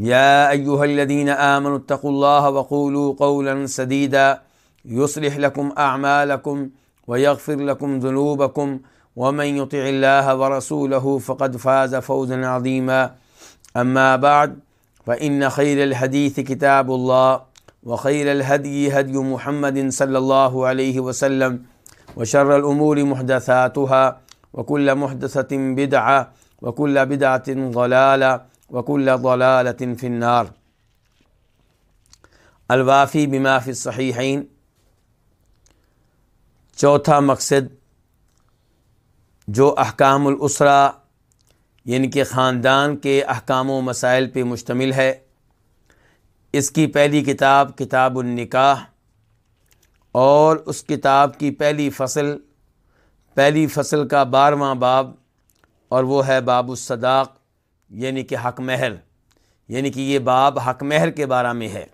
يا ايها الذين امنوا اتقوا الله وقولوا قولا سديدا يصلح لكم اعمالكم ويغفر لكم ذنوبكم ومن يطع الله ورسوله فقد فاز فوزا عظيما. اما بعد فان خير الحديث كتاب الله وخير الهدي هدي محمد صلى الله عليه وسلم وشر الامور محدثاتها وكل محدثه بدعه وكل بدعه ضلاله وكل ضلاله في النار. الوافی بما في چوتھا مقصد جو احکام الاسرا یعنی کہ خاندان کے احکام و مسائل پہ مشتمل ہے، اس کی پہلی کتاب کتاب النکاح اور اس کتاب کی پہلی فصل پہلی فصل کا بارہواں باب، اور وہ ہے باب الصداق. یعنی کہ حق مہر یعنی کہ یہ باب حق مہر کے بارے میں ہے۔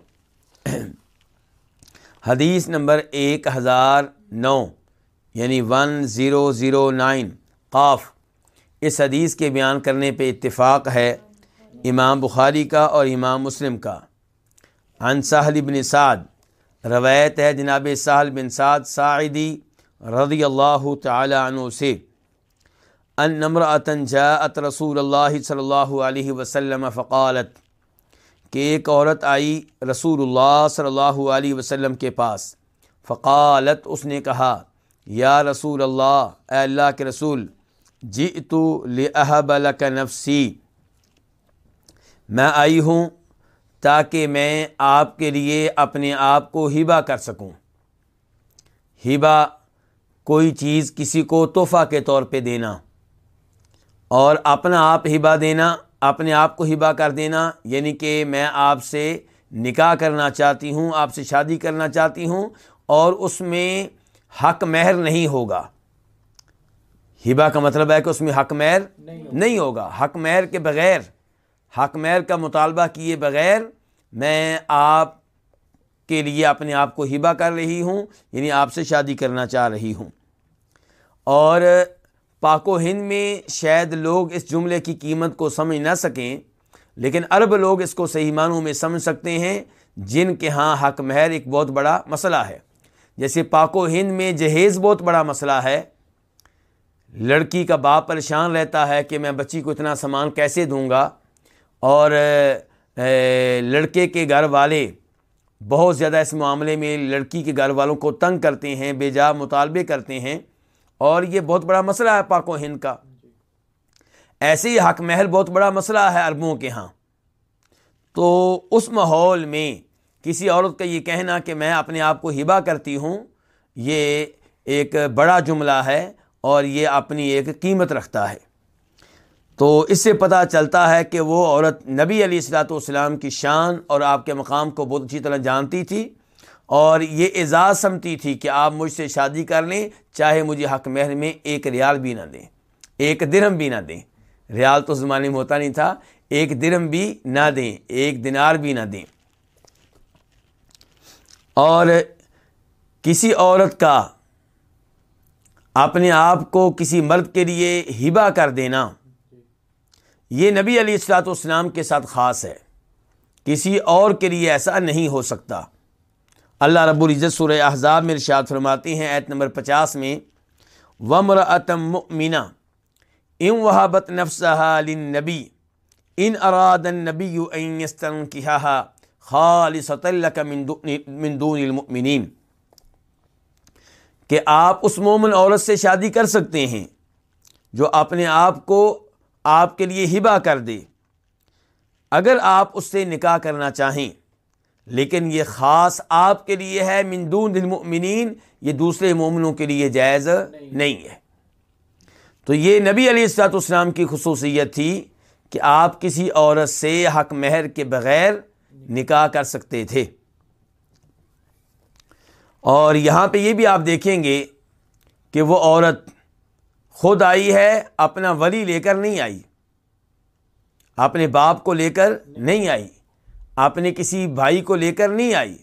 حدیث نمبر ایک ہزار نو یعنی ون زیرو زیرو نائن، قاف۔ اس حدیث کے بیان کرنے پہ اتفاق ہے امام بخاری کا اور امام مسلم کا۔ عن ساحل بن سعد، روایت ہے جناب ساحل بن سعد سعیدی رضی اللہ تعالی عنہ سے۔ ان نمراتن جاءت رسول اللہ صلی اللہ علیہ وسلم فقالت کہ ایک عورت آئی رسول اللہ صلی اللہ علیہ وسلم کے پاس۔ فقالت، اس نے کہا، یا رسول اللہ، اے اللہ کے رسول جی تو لحب لک نفسی۔ میں آئی ہوں تاکہ میں آپ کے لیے اپنے آپ کو ہبا کر سکوں۔ ہبا کوئی چیز کسی کو تحفہ کے طور پہ دینا۔ اور اپنا آپ ہبا دینا، اپنے آپ کو ہبا کر دینا یعنی کہ میں آپ سے نکاح کرنا چاہتی ہوں، آپ سے شادی کرنا چاہتی ہوں، اور اس میں حق مہر نہیں ہوگا۔ ہبا کا مطلب ہے کہ اس میں حق مہر نہیں ہوگا۔ حق مہر کے بغیر، حق مہر کا مطالبہ کیے بغیر میں آپ کے لیے اپنے آپ کو ہبا کر رہی ہوں یعنی آپ سے شادی کرنا چاہ رہی ہوں۔ اور پاک و ہند میں شاید لوگ اس جملے کی قیمت کو سمجھ نہ سکیں، لیکن عرب لوگ اس کو صحیح معنوں میں سمجھ سکتے ہیں، جن کے ہاں حق مہر ایک بہت بڑا مسئلہ ہے۔ جیسے پاک و ہند میں جہیز بہت بڑا مسئلہ ہے۔ لڑکی کا باپ پریشان رہتا ہے کہ میں بچی کو اتنا سامان کیسے دوں گا؟ اور لڑکے کے گھر والے بہت زیادہ اس معاملے میں لڑکی کے گھر والوں کو تنگ کرتے ہیں، بے جا مطالبے کرتے ہیں۔ اور یہ بہت بڑا مسئلہ ہے پاک و ہند کا۔ ایسے ہی حق محل بہت بڑا مسئلہ ہے عربوں کے ہاں۔ تو اس ماحول میں کسی عورت کا یہ کہنا کہ میں اپنے آپ کو ہبا کرتی ہوں، یہ ایک بڑا جملہ ہے اور یہ اپنی ایک قیمت رکھتا ہے۔ تو اس سے پتہ چلتا ہے کہ وہ عورت نبی علیہ السلاۃ والسلام کی شان اور آپ کے مقام کو بہت اچھی طرح جانتی تھی۔ اور یہ اعزاز سمتی تھی کہ آپ مجھ سے شادی کر لیں، چاہے مجھے حق مہر میں ایک ریال بھی نہ دیں۔ ایک درم بھی نہ دیں۔ ریال تو زمانے میں ہوتا نہیں تھا۔ ایک درم بھی نہ دیں۔ ایک دنار بھی نہ دیں۔ اور کسی عورت کا اپنے آپ کو کسی مرد کے لیے ہبا کر دینا، یہ نبی علیہ السلاۃ والسلام کے ساتھ خاص ہے۔ کسی اور کے لیے ایسا نہیں ہو سکتا۔ اللہ رب العزت سورہ احزاب میں ارشاد فرماتے ہیں، ایت نمبر پچاس میں ومر اتم مینا ام وحابت نفسہ نبی ان اراد نبی خالص من دون المؤمنین کہ آپ اس مومن عورت سے شادی کر سکتے ہیں جو اپنے آپ کو آپ کے لیے ہبا کر دے۔ اگر آپ اس سے نکاح کرنا چاہیں لیکن یہ خاص آپ کے لیے ہے مندون المؤمنین، یہ دوسرے مومنوں کے لیے جائز نہیں ہے۔ تو یہ نبی علیہ السلاط اسلام کی خصوصیت تھی کہ آپ کسی عورت سے حق مہر کے بغیر نکاح کر سکتے تھے۔ اور یہاں پہ یہ بھی آپ دیکھیں گے کہ وہ عورت خود آئی ہے، اپنا ولی لے کر نہیں آئی۔ اپنے باپ کو لے کر نہیں آئی۔ اپنے کسی بھائی کو لے کر نہیں آئی۔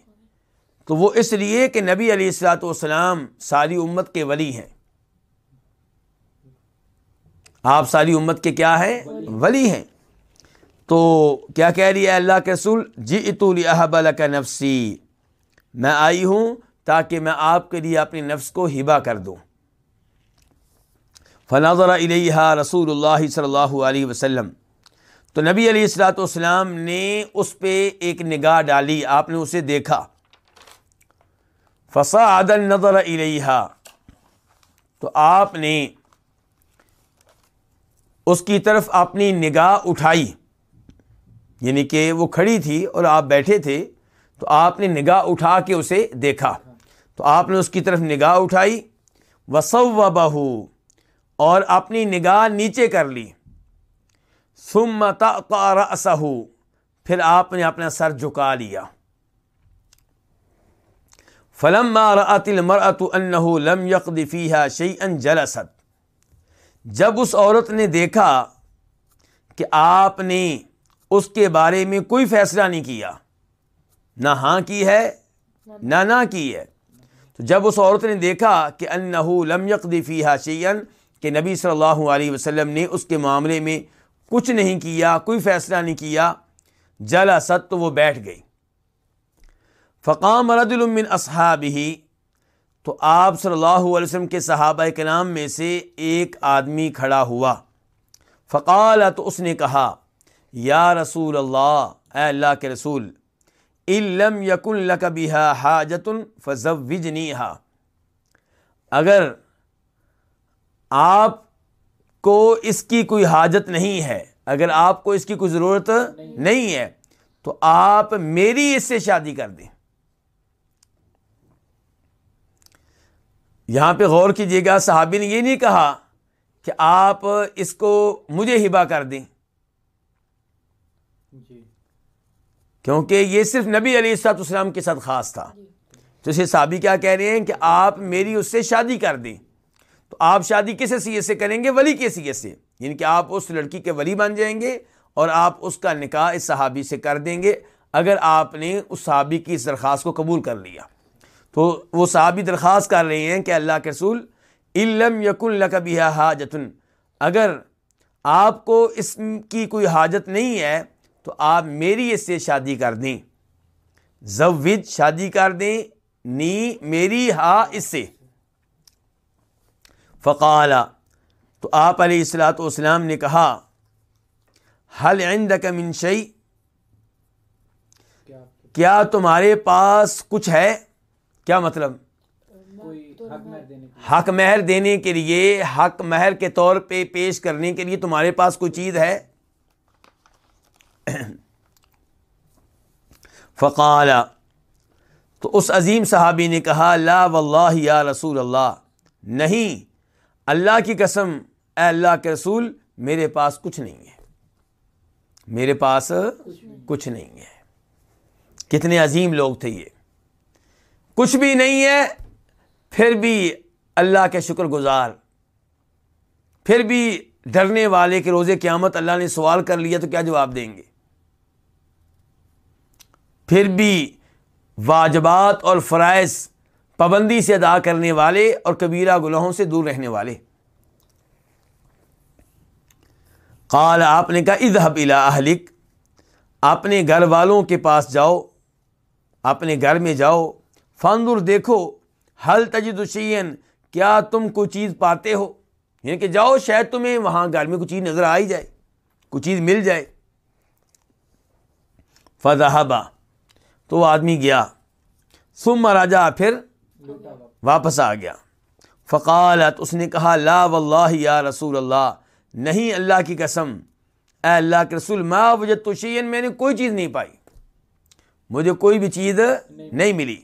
تو وہ اس لیے کہ نبی علیہ السلاۃ والسلام ساری امت کے ولی ہیں۔ آپ ساری امت کے کیا ہیں؟ ولی ہیں۔ تو کیا کہہ رہی ہے اللہ کے رسول؟ جی اتول احب کا نفسی میں آئی ہوں تاکہ میں آپ کے لیے اپنی نفس کو ہبا کر دوں۔ فناظر علیہ رسول اللہ صلی اللہ علیہ وسلم۔ تو نبی علیہ السلاۃ والسلام نے اس پہ ایک نگاہ ڈالی، آپ نے اسے دیکھا۔ فسا عدل نظر علیہ تو آپ نے اس کی طرف اپنی نگاہ اٹھائی یعنی کہ وہ کھڑی تھی اور آپ بیٹھے تھے، تو آپ نے نگاہ اٹھا کے اسے دیکھا۔ تو آپ نے اس کی طرف نگاہ اٹھائی وسو بہو اور اپنی نگاہ نیچے کر لی۔ سمت اسہو پھر آپ نے اپنا سر جھکا لیا۔ فلم المرأة انه لم يقض فيها شيئا جلست۔ جب اس عورت نے دیکھا کہ آپ نے اس کے بارے میں کوئی فیصلہ نہیں کیا، نہ ہاں کی ہے، نہ نہ کی ہے۔ تو جب اس عورت نے دیکھا کہ انہو لم یقدی فیہا شیئن کہ نبی صلی اللہ علیہ وسلم نے اس کے معاملے میں کچھ نہیں کیا، کوئی فیصلہ نہیں کیا۔ جلا ست تو وہ بیٹھ گئی۔ فقام رد المن اصحاب ہی تو آپ صلی اللہ علیہ وسلم کے صحابہ کے نام میں سے ایک آدمی کھڑا ہوا۔ فقال تو اس نے کہا، یا رسول اللہ، اے اللہ کے رسول علم یقن لکبی حاجتن فضوجنی اگر آپ کو اس کی کوئی حاجت نہیں ہے اگر آپ کو اس کی کوئی ضرورت نہیں ہے تو آپ میری اس سے شادی کر دیں یہاں پہ غور کیجیے گا صحابی نے یہ نہیں کہا کہ آپ اس کو مجھے ہبا کر دیں جی۔ کیونکہ یہ صرف نبی علی السلاط اسلام کے ساتھ خاص تھا۔ تو اسے صحابی کیا کہہ رہے ہیں کہ آپ میری اس سے شادی کر دیں تو آپ شادی کس حیثیت سے کریں گے؟ ولی کی حیثیت سے۔ یعنی کہ آپ اس لڑکی کے ولی بن جائیں گے اور آپ اس کا نکاح اس صحابی سے کر دیں گے۔ اگر آپ نے اس صحابی کی اس درخواست کو قبول کر لیا۔ تو وہ صحابی درخواست کر رہے ہیں کہ اللہ کے رسول علم یقن لکبی حاجتن اگر آپ کو اس کی کوئی حاجت نہیں ہے، تو آپ میری اس سے شادی کر دیں۔ زوج شادی کر دیں، نی میری ہا اس سے۔ فقالا تو آپ علیہ السلاۃ والسلام نے کہا حل عندک من شعی کیا تمہارے پاس کچھ ہے؟ کیا مطلب؟ حق مہر دینے کے لیے حق مہر کے طور پہ پیش کرنے کے لیے تمہارے پاس کوئی چیز ہے؟ فقال تو اس عظیم صحابی نے کہا لا واللہ یا رسول اللہ نہیں اللہ کی قسم، اے اللہ کے رسول، میرے پاس کچھ نہیں ہے۔ میرے پاس کچھ نہیں ہے۔ کتنے عظیم لوگ تھے یہ۔ کچھ بھی نہیں ہے، پھر بھی اللہ کے شکر گزار۔ پھر بھی ڈرنے والے کے روزے قیامت اللہ نے سوال کر لیا تو کیا جواب دیں گے؟ پھر بھی واجبات اور فرائض پابندی سے ادا کرنے والے اور کبیرہ گناہوں سے دور رہنے والے۔ قال، آپ نے کہا، اذهب الى اہلک۔ اپنے گھر والوں کے پاس جاؤ اپنے گھر میں جاؤ۔ فاندر، دیکھو حل تجد شیئن کیا تم کوئی چیز پاتے ہو؟ یعنی کہ جاؤ، شاید تمہیں وہاں گھر میں کوئی چیز نظر آئی جائے، کوئی چیز مل جائے۔ فضحبا تو آدمی گیا۔ سم راجا پھر واپس آ گیا۔ فقالت اس نے کہا لا واللہ یا رسول اللہ نہیں اللہ کی قسم اے اللہ کے رسول ما وجد تو شیئن میں نے کوئی چیز نہیں پائی۔ مجھے کوئی بھی چیز نہیں ملی۔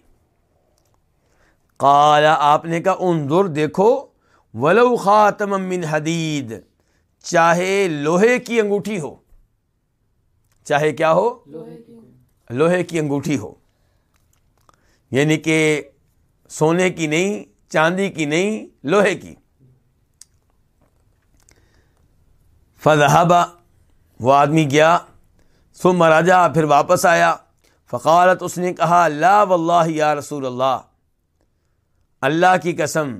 قال آپ نے کہا انظر دیکھو ولو خاتم من حدید چاہے لوہے کی انگوٹھی ہو۔ چاہے کیا ہو؟ لوہے کی انگوٹھی ہو۔ یعنی کہ سونے کی نہیں چاندی کی نہیں لوہے کی۔ فضحبا وہ آدمی گیا ثم راجا پھر واپس آیا۔ فقالت اس نے کہا لا واللہ یا رسول اللہ اللہ کی قسم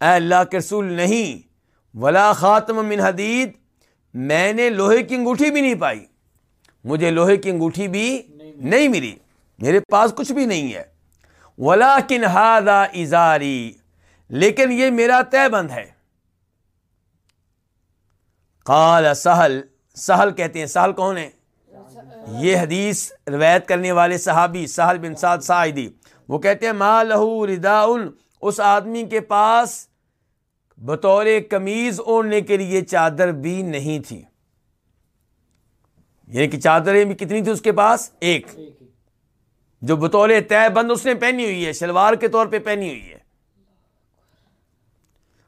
اے اللہ کے رسول نہیں ولا خاتم من حدید میں نے لوہے کی انگوٹھی بھی نہیں پائی۔ مجھے لوہے کی انگوٹھی بھی نہیں ملی۔ میرے پاس کچھ بھی نہیں ہے۔ ولا کن ازاری لیکن یہ میرا طے بند ہے۔ قال سہل سہل کہتے ہیں سہل کون ہے یہ حدیث روایت کرنے والے صحابی سہل بن سعد سعیدی وہ کہتے ہیں، ما لہو ردا اس آدمی کے پاس بطور کمیز اوڑھنے کے لیے چادر بھی نہیں تھی۔ یعنی کہ چادریں بھی کتنی تھی اس کے پاس؟ ایک۔ جو بطور طے بند اس نے پہنی ہوئی ہے، شلوار کے طور پہ پہنی ہوئی ہے۔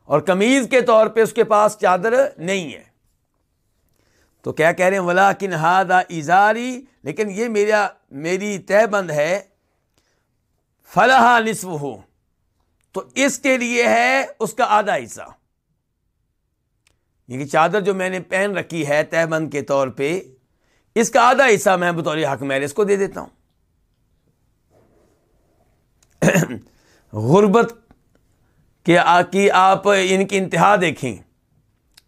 اور کمیز کے طور پہ اس کے پاس چادر نہیں ہے۔ تو کیا کہہ رہے ہیں؟ ولا کن ہادا ازاری لیکن یہ میرا میری طے بند ہے۔ فلاح نصف ہو تو اس کے لیے ہے اس کا آدھا حصہ۔ یعنی یہ چادر جو میں نے پہن رکھی ہے طے بند کے طور پہ، اس کا آدھا حصہ میں بطور حق میں اس کو دے دیتا ہوں۔ غربت کے کی آپ ان کی انتہا دیکھیں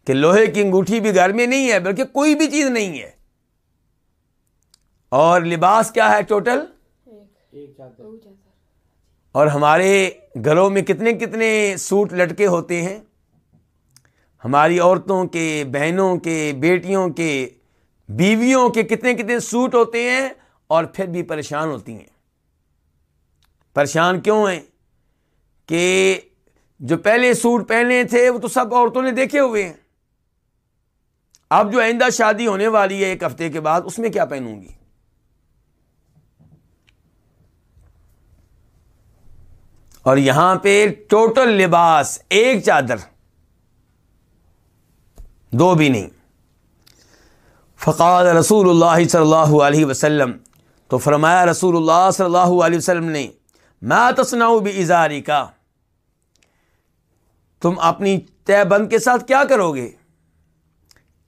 کہ لوہے کی انگوٹھی بھی گھر میں نہیں ہے، بلکہ کوئی بھی چیز نہیں ہے۔ اور لباس کیا ہے ٹوٹل؟ اور ہمارے گھروں میں کتنے کتنے سوٹ لٹکے ہوتے ہیں۔ ہماری عورتوں کے، بہنوں کے، بیٹیوں کے، بیویوں کے کتنے کتنے سوٹ ہوتے ہیں اور پھر بھی پریشان ہوتی ہیں۔ پریشان کیوں ہیں کہ جو پہلے سوٹ پہنے تھے وہ تو سب عورتوں نے دیکھے ہوئے ہیں۔ اب جو آئندہ شادی ہونے والی ہے ایک ہفتے کے بعد، اس میں کیا پہنوں گی؟ اور یہاں پہ ٹوٹل لباس، ایک چادر، دو بھی نہیں۔ فقال رسول اللہ صلی اللہ علیہ وسلم، تو فرمایا رسول اللہ صلی اللہ علیہ وسلم نے میں تصناؤ بھی اظہاری کا تم اپنی طے بند کے ساتھ کیا کرو گے؟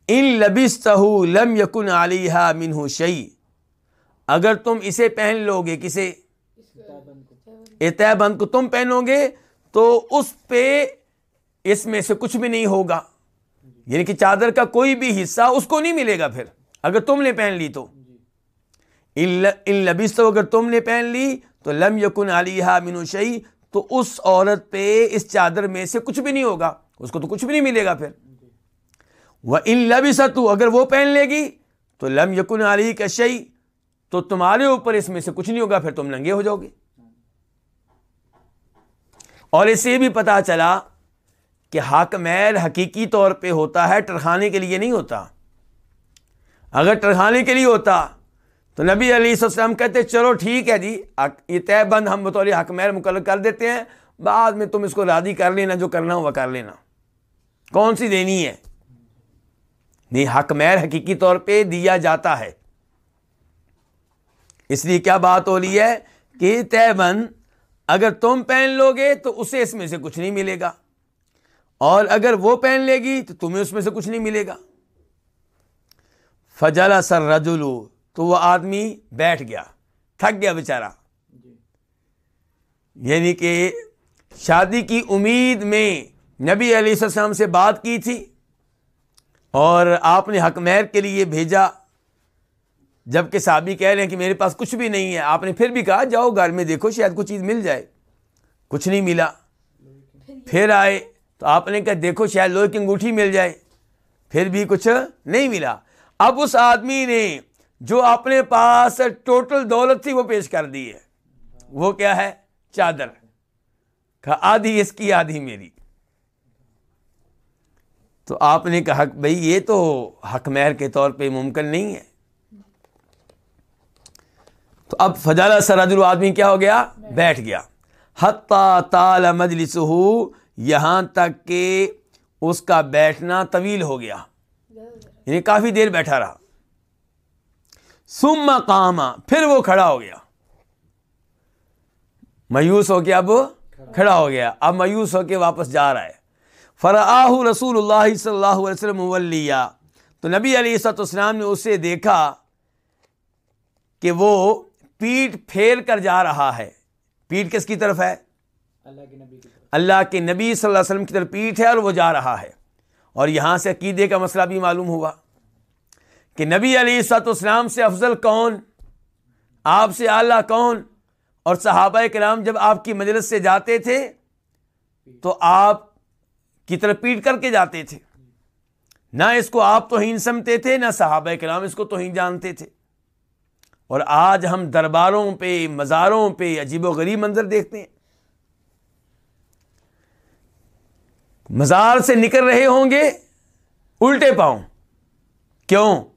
ان لبس لم یقن علیہ منہ شعی اگر تم اسے پہن لو گے کسے؟ طے بند کو تم پہنو گے تو اس پہ اس میں سے کچھ بھی نہیں ہوگا۔ یعنی کہ چادر کا کوئی بھی حصہ اس کو نہیں ملے گا پھر۔ اگر تم نے پہن لی تو۔ ان لبیس تو اگر تم نے پہن لی تو لم یقن علیہ من شعی تو اس عورت پہ، اس چادر میں سے کچھ بھی نہیں ہوگا۔ اس کو تو کچھ بھی نہیں ملے گا پھر۔ وہ ان لبی تو اگر وہ پہن لے گی، تو لم یقن علی کا شعی تو تمہارے اوپر اس میں سے کچھ نہیں ہوگا، پھر تم ننگے ہو جاؤ گے۔ اور اسے بھی پتا چلا کہ حق میل حقیقی طور پہ ہوتا ہے، ٹرخانے کے لیے نہیں ہوتا۔ اگر ٹرخانے کے لیے ہوتا تو نبی علیہ السلام کہتے چلو ٹھیک ہے جی یہ طے بند، ہم بطور حق میر مقرر کر دیتے ہیں، بعد میں تم اس کو راضی کر لینا، جو کرنا ہو وہ کر لینا۔ کون سی دینی ہے؟ نہیں، حق میر حقیقی طور پہ دیا جاتا ہے۔ اس لیے کیا بات ہو رہی ہے کہ طے بند، اگر تم پہن لو گے تو اسے اس میں سے کچھ نہیں ملے گا۔ اور اگر وہ پہن لے گی تو تمہیں اس میں سے کچھ نہیں ملے گا۔ فجلا سر رجولو تو وہ آدمی بیٹھ گیا تھک گیا بیچارہ۔ یعنی کہ شادی کی امید میں نبی علیہ السلام سے بات کی تھی اور آپ نے حق مہر کے لیے بھیجا۔ جبکہ صحابی کہہ رہے ہیں کہ میرے پاس کچھ بھی نہیں ہے۔ آپ نے پھر بھی کہا جاؤ گھر میں دیکھو شاید کچھ چیز مل جائے۔ کچھ نہیں ملا۔ پھر آئے تو آپ نے کہا دیکھو شاید لوہے کی انگوٹھی مل جائے۔ پھر بھی کچھ نہیں ملا۔ اب اس آدمی نے جو اپنے پاس ٹوٹل دولت تھی وہ پیش کر دی ہے۔ وہ کیا ہے؟ چادر۔ کہا، آدھی اس کی، آدھی میری۔ تو آپ نے کہا بھائی یہ تو حق مہر کے طور پہ ممکن نہیں ہے۔ تو اب فجالہ سراج آدمی کیا ہو گیا؟ بیٹھ گیا۔ حتیٰ تال مجلس یہاں تک کہ اس کا بیٹھنا طویل ہو گیا۔ یعنی کافی دیر بیٹھا رہا۔ سم کاما پھر وہ کھڑا ہو گیا. میوس ہو کے اب کھڑا ہو گیا. اب میوس ہو کے واپس جا رہا ہے. فراہ رسول اللہ صلی اللہ علیہ وسلم تو نبی علی سات اسلام نے اسے دیکھا کہ وہ پیٹ پھیر کر جا رہا ہے. پیٹ کس کی طرف ہے؟ اللہ کے نبی صلی اللہ علیہ وسلم کی طرف پیٹ ہے اور وہ جا رہا ہے. اور یہاں سے عقیدے کا مسئلہ بھی معلوم ہوا. کہ نبی علی سات اسلام سے افضل کون؟ آپ سے اعلیٰ کون؟ اور صحابہ کرام جب آپ کی مجلس سے جاتے تھے، تو آپ کی طرف پیٹ کر کے جاتے تھے۔ نہ اس کو آپ تو ہی سمتے تھے، نہ صحابہ کرام اس کو تو جانتے تھے۔ اور آج ہم درباروں پہ، مزاروں پہ عجیب و غریب منظر دیکھتے ہیں۔ مزار سے نکل رہے ہوں گے، الٹے پاؤں۔ کیوں؟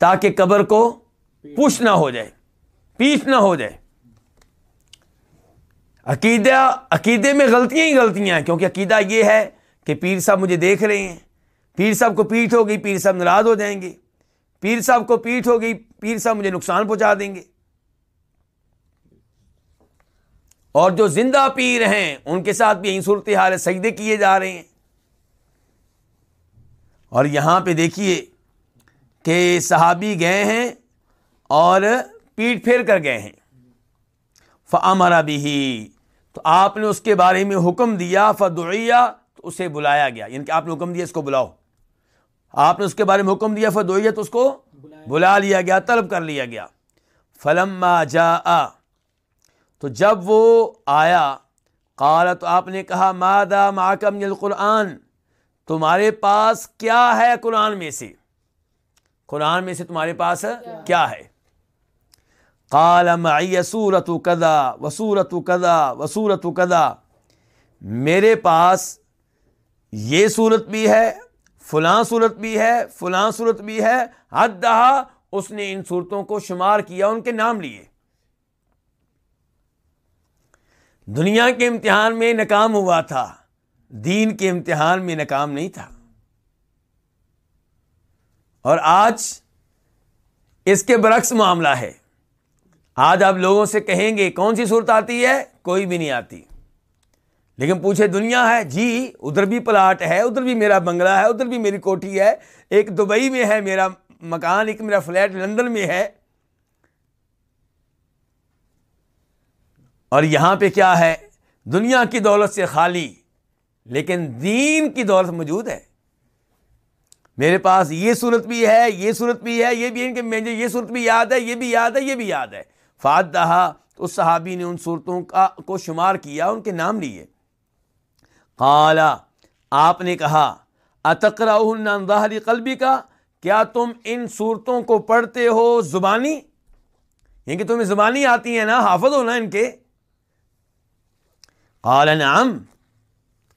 تاکہ قبر کو پوچھ نہ ہو جائے پیٹ نہ ہو جائے۔ عقیدہ، عقیدے میں غلطیاں ہی غلطیاں ہیں، کیونکہ عقیدہ یہ ہے کہ پیر صاحب مجھے دیکھ رہے ہیں۔ پیر صاحب کو پیٹ ہو گئی پیر صاحب ناراض ہو جائیں گے۔ پیر صاحب کو پیٹ ہو گئی پیر صاحب مجھے نقصان پہنچا دیں گے۔ اور جو زندہ پیر ہیں، ان کے ساتھ بھی یہی صورت حال سجدے کیے جا رہے ہیں۔ اور یہاں پہ دیکھیے کہ صحابی گئے ہیں اور پیٹ پھیر کر گئے ہیں۔ فمرا بھی تو آپ نے اس کے بارے میں حکم دیا فدعیا تو اسے بلایا گیا۔ یعنی کہ آپ نے حکم دیا اس کو بلاؤ۔ آپ نے اس کے بارے میں حکم دیا فدعیا تو اس کو بلا لیا گیا، طلب کر لیا گیا۔ فلم جا تو جب وہ آیا، قال، تو آپ نے کہا مادا ماکم القرآن، تمہارے پاس کیا ہے قرآن میں سے؟ قرآن میں سے تمہارے پاس کیا ہے؟ قال معی سورت کدا وسورت کدا وسورت کدا میرے پاس یہ صورت بھی ہے فلاں صورت بھی ہے فلاں صورت بھی ہے۔ حد دہا اس نے ان صورتوں کو شمار کیا ان کے نام لیے۔ دنیا کے امتحان میں ناکام ہوا تھا دین کے امتحان میں ناکام نہیں تھا۔ اور آج اس کے برعکس معاملہ ہے۔ آج آپ لوگوں سے کہیں گے، کون سی صورت آتی ہے؟ کوئی بھی نہیں آتی۔ لیکن پوچھے، دنیا ہے؟ جی ادھر بھی پلاٹ ہے، ادھر بھی میرا بنگلہ ہے، ادھر بھی میری کوٹھی ہے۔ ایک دبئی میں ہے میرا مکان، ایک میرا فلیٹ لندن میں ہے۔ اور یہاں پہ کیا ہے؟ دنیا کی دولت سے خالی، لیکن دین کی دولت موجود ہے۔ میرے پاس یہ صورت بھی ہے، یہ صورت بھی ہے، یہ بھی ہے کہ مجھے یہ صورت بھی یاد ہے، یہ بھی یاد ہے، یہ بھی یاد ہے۔ فات دہا تو اس صحابی نے ان صورتوں کا، کو شمار کیا، ان کے نام لیے۔ قالا، آپ نے کہا اتکرا ظاہری قلبی کا کیا تم ان صورتوں کو پڑھتے ہو زبانی؟ یعنی کہ تمہیں زبانی آتی ہیں نا، حافظ ہو نا ان کے۔ قال نعم۔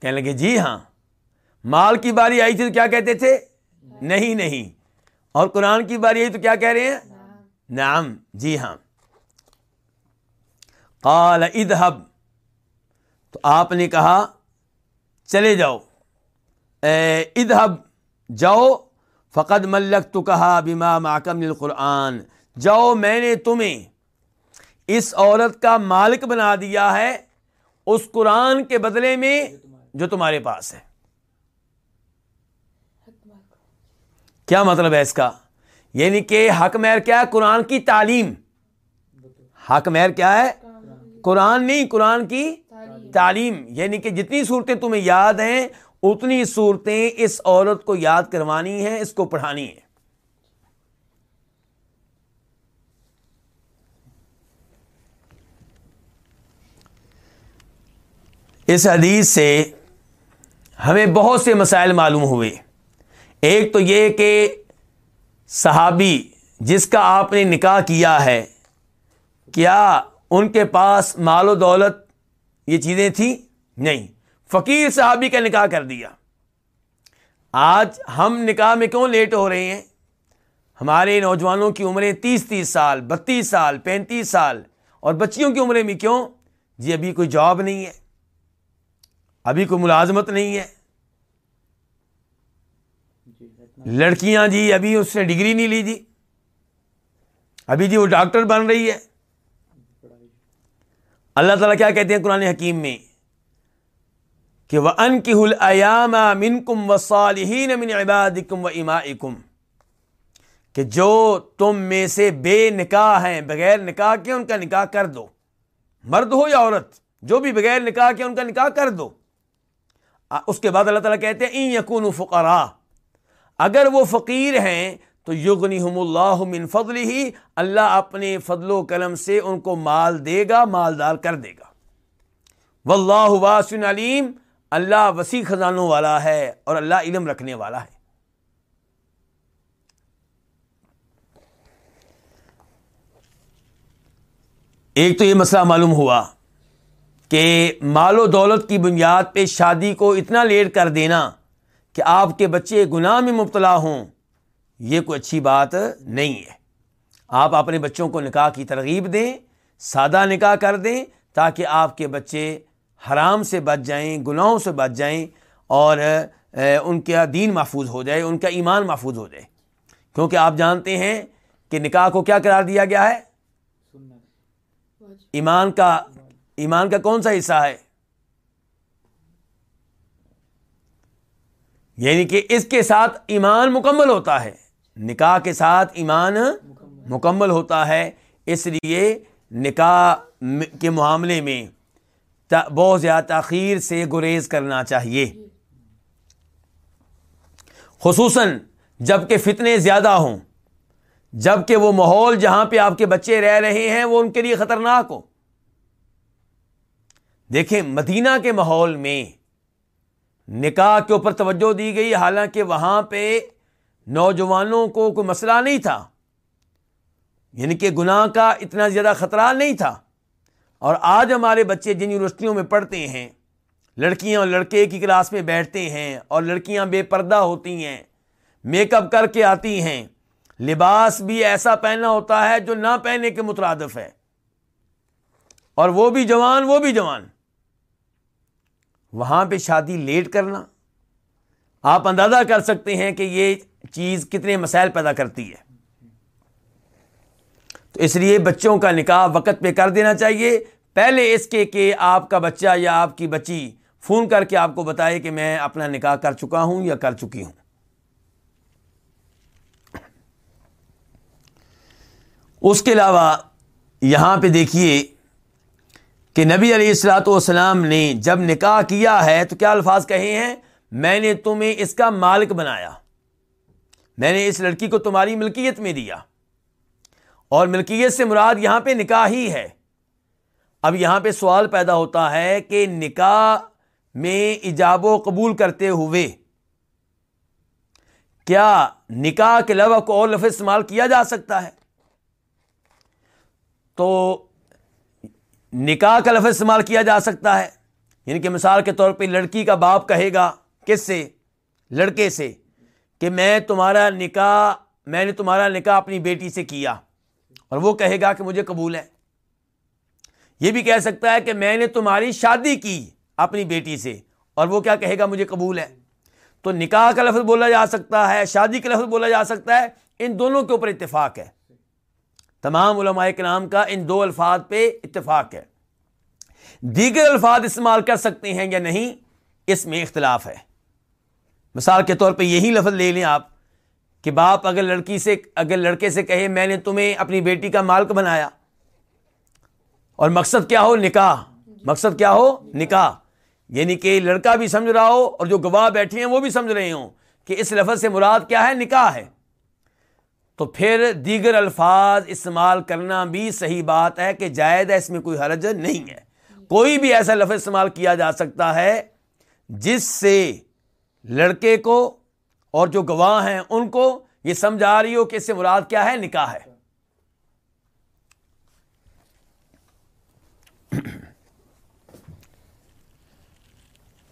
کہنے لگے جی ہاں۔ مال کی باری آئی تھی تو کیا کہتے تھے؟ نہیں نہیں۔ اور قرآن کی باری آئی تو کیا کہہ رہے ہیں؟ نعم۔ جی ہاں۔ قال ادہب تو آپ نے کہا، چلے جاؤ۔ ادہب جاؤ۔ فقد ملک تو کہا بیما محکم القرآن۔ جاؤ، میں نے تمہیں اس عورت کا مالک بنا دیا ہے۔ اس قرآن کے بدلے میں جو تمہارے پاس ہے۔ کیا مطلب ہے اس کا؟ یعنی کہ حق مہر کیا ہے؟ قرآن کی تعلیم۔ حق مہر کیا ہے؟ قرآن نہیں، قرآن کی تعلیم۔ یعنی کہ جتنی صورتیں تمہیں یاد ہیں، اتنی صورتیں اس عورت کو یاد کروانی ہیں، اس کو پڑھانی ہے اس حدیث سے ہمیں بہت سے مسائل معلوم ہوئے۔ ایک تو یہ کہ صحابی جس کا آپ نے نکاح کیا ہے، کیا ان کے پاس مال و دولت یہ چیزیں تھیں؟ نہیں۔ فقیر صحابی کا نکاح کر دیا۔ آج ہم نکاح میں کیوں لیٹ ہو رہے ہیں؟ ہمارے نوجوانوں کی عمریں تیس تیس سال، بتیس سال، پینتیس سال، اور بچیوں کی عمریں بھی کیوں؟ جی ابھی کوئی جاب نہیں ہے۔ ابھی کوئی ملازمت نہیں ہے۔ لڑکیاں جی ابھی اس نے ڈگری نہیں لی جی۔ ابھی جی وہ ڈاکٹر بن رہی ہے۔ اللہ تعالیٰ کیا کہتے ہیں قرآن حکیم میں؟ کہ وہ ان کی من کم و صالحین عباد کم و اما کہ جو تم میں سے بے نکاح ہیں، بغیر نکاح کے ان کا نکاح کر دو۔ مرد ہو یا عورت، جو بھی بغیر نکاح کے ان کا نکاح کر دو۔ اس کے بعد اللہ تعالیٰ کہتے ہیں این یقون فقرا اگر وہ فقیر ہیں، تو یغنی اللہ من فضل ہی اللہ اپنے فضل و کرم سے ان کو مال دے گا، مالدار کر دے گا۔ واللہ واسن علیم، اللہ وسیع خزانوں والا ہے اور اللہ علم رکھنے والا ہے۔ ایک تو یہ مسئلہ معلوم ہوا کہ مال و دولت کی بنیاد پہ شادی کو اتنا لیٹ کر دینا کہ آپ کے بچے گناہ میں مبتلا ہوں یہ کوئی اچھی بات نہیں ہے۔ آپ اپنے بچوں کو نکاح کی ترغیب دیں سادہ نکاح کر دیں تاکہ آپ کے بچے حرام سے بچ جائیں گناہوں سے بچ جائیں اور ان کا دین محفوظ ہو جائے ان کا ایمان محفوظ ہو جائے۔ کیونکہ آپ جانتے ہیں کہ نکاح کو کیا قرار دیا گیا ہے؟ ایمان کا ایمان کا کون سا حصہ ہے؟ یعنی کہ اس کے ساتھ ایمان مکمل ہوتا ہے۔ نکاح کے ساتھ ایمان مکمل ہوتا ہے۔ اس لیے نکاح کے معاملے میں بہت زیادہ تاخیر سے گریز کرنا چاہیے۔ خصوصاً جبکہ فتنے زیادہ ہوں، جبکہ وہ ماحول جہاں پہ آپ کے بچے رہ رہے ہیں، وہ ان کے لیے خطرناک ہو۔ دیکھیں، مدینہ کے ماحول میں نکاح کے اوپر توجہ دی گئی، حالانکہ وہاں پہ نوجوانوں کو کوئی مسئلہ نہیں تھا۔ یعنی کہ گناہ کا اتنا زیادہ خطرہ نہیں تھا۔ اور آج ہمارے بچے جن یونیورسٹیوں میں پڑھتے ہیں، لڑکیاں اور لڑکے کی کلاس میں بیٹھتے ہیں اور لڑکیاں بے پردہ ہوتی ہیں، میک اپ کر کے آتی ہیں، لباس بھی ایسا پہننا ہوتا ہے جو نہ پہننے کے مترادف ہے۔ اور وہ بھی جوان، وہ بھی جوان۔ وہاں پہ شادی لیٹ کرنا، آپ اندازہ کر سکتے ہیں کہ یہ چیز کتنے مسائل پیدا کرتی ہے۔ تو اس لیے بچوں کا نکاح وقت پہ کر دینا چاہیے۔ پہلے اس کے کہ آپ کا بچہ یا آپ کی بچی فون کر کے آپ کو بتائے کہ میں اپنا نکاح کر چکا ہوں یا کر چکی ہوں۔ اس کے علاوہ یہاں پہ دیکھیے کہ نبی علیہ السلاۃ والسلام نے جب نکاح کیا ہے تو کیا الفاظ کہے ہیں؟ میں نے تمہیں اس کا مالک بنایا۔ میں نے اس لڑکی کو تمہاری ملکیت میں دیا۔ اور ملکیت سے مراد یہاں پہ نکاح ہی ہے۔ اب یہاں پہ سوال پیدا ہوتا ہے کہ نکاح میں ایجاب و قبول کرتے ہوئے کیا نکاح کے علاوہ کو اور لفظ استعمال کیا جا سکتا ہے؟ تو نکاح کا لفظ استعمال کیا جا سکتا ہے؟ یعنی کہ مثال کے طور پہ لڑکی کا باپ کہے گا، کس سے؟ لڑکے سے، کہ میں تمہارا نکاح، میں نے تمہارا نکاح اپنی بیٹی سے کیا۔ اور وہ کہے گا کہ مجھے قبول ہے۔ یہ بھی کہہ سکتا ہے کہ میں نے تمہاری شادی کی اپنی بیٹی سے اور وہ کیا کہے گا، مجھے قبول ہے۔ تو نکاح کا لفظ بولا جا سکتا ہے، شادی کا لفظ بولا جا سکتا ہے، ان دونوں کے اوپر اتفاق ہے۔ تمام علماء کے نام کا ان دو الفاظ پہ اتفاق ہے۔ دیگر الفاظ استعمال کر سکتے ہیں یا نہیں، اس میں اختلاف ہے۔ مثال کے طور پہ یہی لفظ لے لیں آپ کہ باپ اگر لڑکی سے، اگر لڑکے سے کہے، میں نے تمہیں اپنی بیٹی کا مالک بنایا۔ اور مقصد کیا ہو؟ نکاح۔ مقصد کیا ہو؟ نکاح۔ یعنی کہ لڑکا بھی سمجھ رہا ہو اور جو گواہ بیٹھے ہیں وہ بھی سمجھ رہے ہوں کہ اس لفظ سے مراد کیا ہے؟ نکاح ہے۔ تو پھر دیگر الفاظ استعمال کرنا بھی صحیح بات ہے کہ جائید ہے، اس میں کوئی حرج نہیں ہے۔ کوئی بھی ایسا لفظ استعمال کیا جا سکتا ہے جس سے لڑکے کو اور جو گواہ ہیں ان کو یہ سمجھا رہی ہو کہ اس سے مراد کیا ہے؟ نکاح ہے۔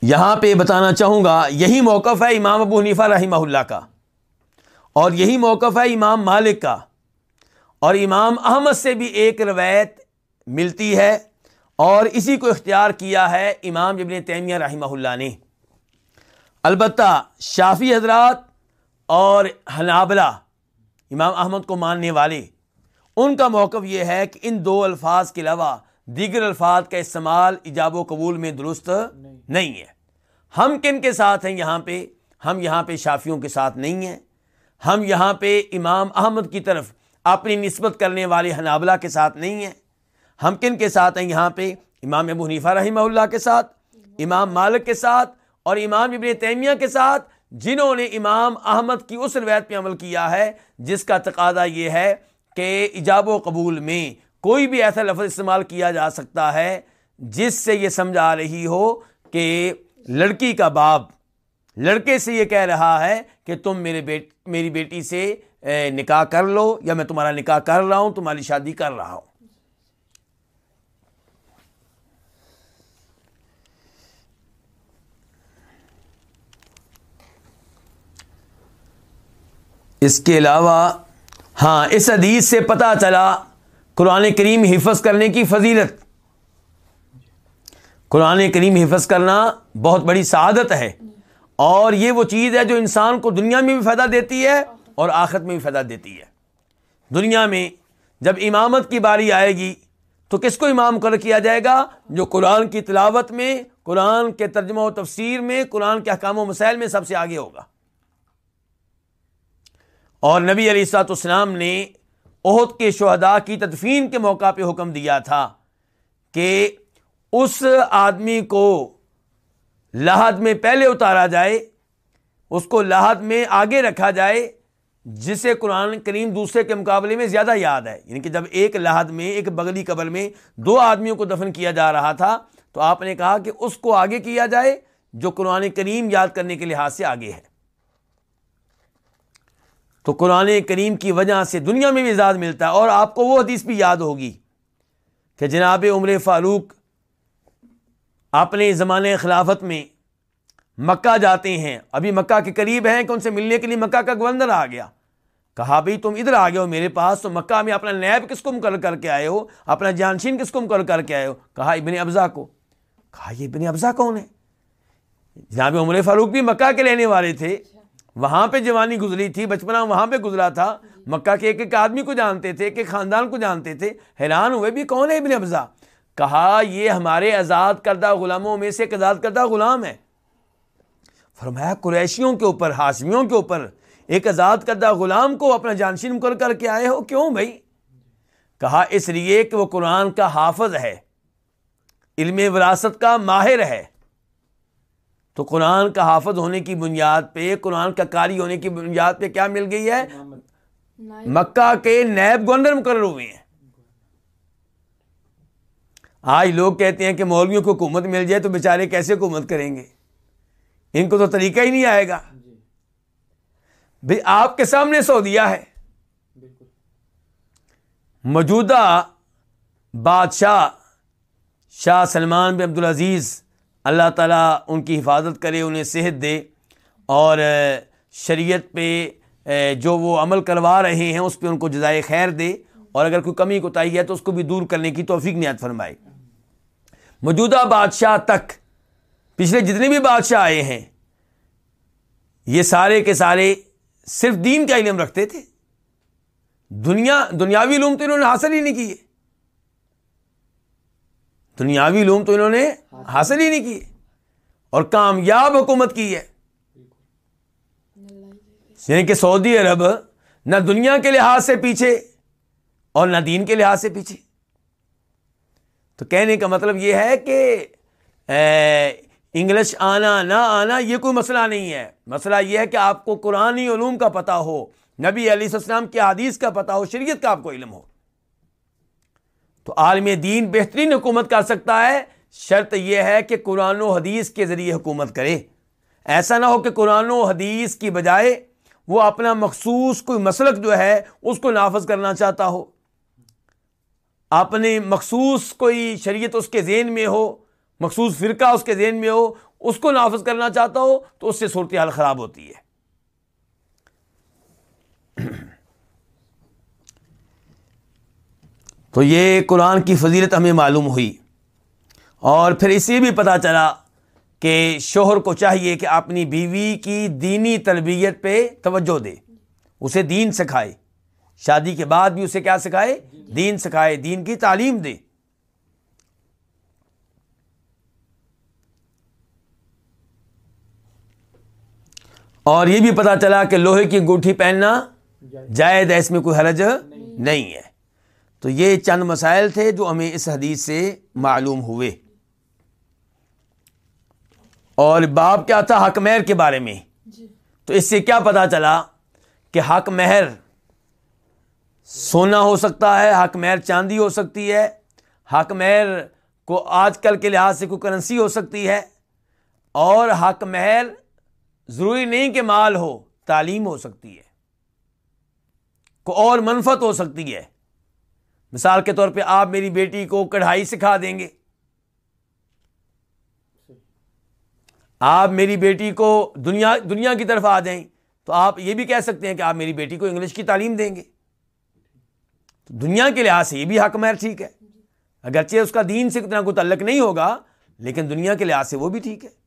یہاں پہ بتانا چاہوں گا، یہی موقف ہے امام ابو حنیفہ رحمہ اللہ کا۔ اور یہی موقف ہے امام مالک کا۔ اور امام احمد سے بھی ایک روایت ملتی ہے اور اسی کو اختیار کیا ہے امام ابن تیمیہ رحمہ اللہ نے۔ البتہ شافی حضرات اور حنابلہ امام احمد کو ماننے والے ان کا موقف یہ ہے کہ ان دو الفاظ کے علاوہ دیگر الفاظ کا استعمال ایجاب و قبول میں درست نہیں ہے۔ ہم کن کے ساتھ ہیں یہاں پہ؟ ہم یہاں پہ شافیوں کے ساتھ نہیں ہیں۔ ہم یہاں پہ امام احمد کی طرف اپنی نسبت کرنے والے حنابلہ کے ساتھ نہیں ہیں۔ ہم کن کے ساتھ ہیں؟ یہاں پہ امام ابو حنیفہ رحمہ اللہ کے ساتھ، امام مالک کے ساتھ اور امام ابن تیمیہ کے ساتھ، جنہوں نے امام احمد کی اس روایت پہ عمل کیا ہے، جس کا تقاضا یہ ہے کہ ایجاب و قبول میں کوئی بھی ایسا لفظ استعمال کیا جا سکتا ہے، جس سے یہ سمجھ آ رہی ہو کہ لڑکی کا باپ لڑکے سے یہ کہہ رہا ہے کہ تم میرے بیٹ، میری بیٹی سے نکاح کر لو یا میں تمہارا نکاح کر رہا ہوں، تمہاری شادی کر رہا ہوں۔ اس کے علاوہ ہاں اس حدیث سے پتہ چلا، قرآن کریم حفظ کرنے کی فضیلت۔ قرآن کریم حفظ کرنا بہت بڑی سعادت ہے۔ اور یہ وہ چیز ہے جو انسان کو دنیا میں بھی فائدہ دیتی ہے اور آخرت میں بھی فائدہ دیتی ہے۔ دنیا میں جب امامت کی باری آئے گی تو کس کو امام کر کیا جائے گا؟ جو قرآن کی تلاوت میں، قرآن کے ترجمہ و تفسیر میں، قرآن کے احکام و مسائل میں سب سے آگے ہوگا۔ اور نبی علی سات اسلام نے عہد کے شہداء کی تدفین کے موقع پہ حکم دیا تھا کہ اس آدمی کو لحد میں پہلے اتارا جائے، اس کو لحد میں آگے رکھا جائے، جسے قرآن کریم دوسرے کے مقابلے میں زیادہ یاد ہے۔ یعنی کہ جب ایک لحد میں، ایک بغلی قبر میں دو آدمیوں کو دفن کیا جا رہا تھا، تو آپ نے کہا کہ اس کو آگے کیا جائے، جو قرآن کریم یاد کرنے کے لحاظ سے آگے ہے۔ تو قرآن کریم کی وجہ سے دنیا میں بھی اعزاز ملتا ہے، اور آپ کو وہ حدیث بھی یاد ہوگی کہ جناب عمر فاروق اپنے زمانے خلافت میں مکہ جاتے ہیں۔ ابھی مکہ کے قریب ہیں کہ ان سے ملنے کے لیے مکہ کا گورنر آ گیا۔ کہا، بھائی، تم ادھر آ گئے ہو میرے پاس، تو مکہ میں اپنا نیب کس کو مقرر کر کے آئے ہو؟ اپنا جانشین کس کو مقرر کر کے آئے ہو؟ کہا، ابن ابزا کو۔ کہا، یہ ابن ابزا کون ہے؟ جناب عمر فاروق بھی مکہ کے رہنے والے تھے۔ وہاں پہ جوانی گزری تھی، بچپنا وہاں پہ گزرا تھا۔ مکہ کے ایک ایک آدمی کو جانتے تھے ایک خاندان کو جانتے تھے۔ حیران ہوئے، بھی کون ہے ابن ابزا؟ کہا یہ ہمارے آزاد کردہ غلاموں میں سے ایک آزاد کردہ غلام ہے۔ فرمایا قریشیوں کے اوپر ہاشمیوں کے اوپر ایک آزاد کردہ غلام کو اپنا جانشین کر کر کے آئے ہو کیوں بھائی؟ کہا اس لیے کہ وہ قرآن کا حافظ ہے علم وراثت کا ماہر ہے۔ تو قرآن کا حافظ ہونے کی بنیاد پہ قرآن کا کاری ہونے کی بنیاد پہ کیا مل گئی ہے؟ مکہ کے نیب گورنر مقرر ہوئے ہیں۔ آج لوگ کہتے ہیں کہ مولویوں کو حکومت مل جائے تو بیچارے کیسے حکومت کریں گے؟ ان کو تو طریقہ ہی نہیں آئے گا۔ بھائی آپ کے سامنے سو دیا ہے موجودہ بادشاہ شاہ سلمان بن عبدالعزیز اللہ تعالیٰ ان کی حفاظت کرے انہیں صحت دے اور شریعت پہ جو وہ عمل کروا رہے ہیں اس پہ ان کو جزائے خیر دے اور اگر کوئی کمی کوتاہی ہے تو اس کو بھی دور کرنے کی توفیق نیت فرمائے۔ موجودہ بادشاہ تک۔ پچھلے جتنے بھی بادشاہ آئے ہیں، یہ سارے کے سارے صرف دین کا علم رکھتے تھے۔ دنیا، دنیاوی علوم تو انہوں نے حاصل ہی نہیں کیے دنیاوی علوم تو انہوں نے حاصل ہی نہیں کیے اور کامیاب حکومت کی ہے۔ یعنی کہ سعودی عرب نہ دنیا کے لحاظ سے پیچھے اور نہ دین کے لحاظ سے پیچھے۔ تو کہنے کا مطلب یہ ہے کہ انگلش آنا، نہ آنا، یہ کوئی مسئلہ نہیں ہے۔ مسئلہ یہ ہے کہ آپ کو قرآن علوم کا پتہ ہو، نبی علیہ السلام کی حدیث کا پتہ ہو، شریعت کا آپ کو علم ہو۔ تو عالم دین بہترین حکومت کر سکتا ہے۔ شرط یہ ہے کہ قرآن و حدیث کے ذریعے حکومت کرے۔ ایسا نہ ہو کہ قرآن و حدیث کی بجائے وہ اپنا مخصوص کوئی مسلک جو ہے، اس کو نافذ کرنا چاہتا ہو۔ اپنے مخصوص کوئی شریعت اس کے ذہن میں ہو، مخصوص فرقہ اس کے ذہن میں ہو، اس کو نافذ کرنا چاہتا ہو، تو اس سے صورتحال خراب ہوتی ہے۔ تو یہ قرآن کی فضیلت ہمیں معلوم ہوئی۔ اور پھر اسی بھی پتہ چلا کہ شوہر کو چاہیے کہ اپنی بیوی کی دینی تربیت پہ توجہ دے۔ اسے دین سکھائے۔ شادی کے بعد بھی اسے کیا سکھائے؟ دین سکھائے دین کی تعلیم دے اور یہ بھی پتا چلا کہ لوہے کی انگوٹھی پہننا جائز ہے اس میں کوئی حرج نہیں ہے۔ تو یہ چند مسائل تھے جو ہمیں اس حدیث سے معلوم ہوئے۔ اور باپ کیا تھا حق مہر کے بارے میں؟ جی۔ تو اس سے کیا پتا چلا کہ حق مہر سونا ہو سکتا ہے، حق مہر چاندی ہو سکتی ہے۔ حق مہر کو آج کل کے لحاظ سے کوئی کرنسی ہو سکتی ہے۔ اور حق مہر ضروری نہیں کہ مال ہو، تعلیم ہو سکتی ہے۔ کو اور منفت ہو سکتی ہے۔ مثال کے طور پہ آپ میری بیٹی کو کڑھائی سکھا دیں گے۔ آپ میری بیٹی کو دنیا دنیا کی طرف آ جائیں تو آپ یہ بھی کہہ سکتے ہیں کہ آپ میری بیٹی کو انگلش کی تعلیم دیں گے۔ دنیا کے لحاظ سے یہ بھی حق مہر ٹھیک ہے۔ اگرچہ اس کا دین سے اتنا کوئی تعلق نہیں ہوگا، لیکن دنیا کے لحاظ سے وہ بھی ٹھیک ہے۔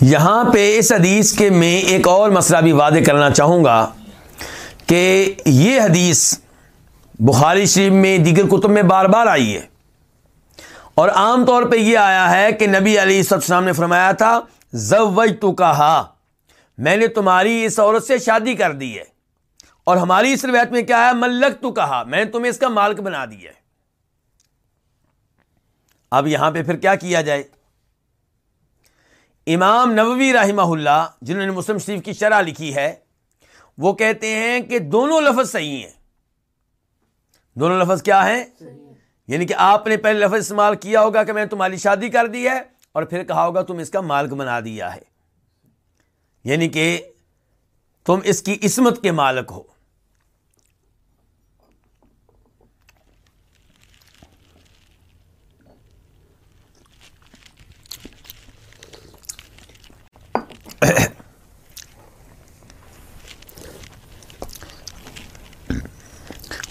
یہاں پہ اس حدیث کے میں ایک اور مسئلہ بھی واضح کرنا چاہوں گا کہ یہ حدیث بخاری شریف میں دیگر کتب میں بار بار آئی ہے اور عام طور پہ یہ آیا ہے کہ نبی علی السلام نے فرمایا تھا زوج تو کہا میں نے تمہاری اس عورت سے شادی کر دی ہے اور ہماری اس روایت میں کیا ہے ملک تو کہا میں نے تمہیں اس کا مالک بنا دیا ہے۔ اب یہاں پہ پھر کیا کیا جائے؟ امام نبوی رحمہ اللہ جنہوں نے مسلم شریف کی شرح لکھی ہے وہ کہتے ہیں کہ دونوں لفظ صحیح ہیں۔ دونوں لفظ کیا ہیں؟ یعنی کہ آپ نے پہلے لفظ استعمال کیا ہوگا کہ میں نے تمہاری شادی کر دی ہے اور پھر کہا ہوگا تم اس کا مالک بنا دیا ہے۔ یعنی کہ تم اس کی عصمت کے مالک ہو۔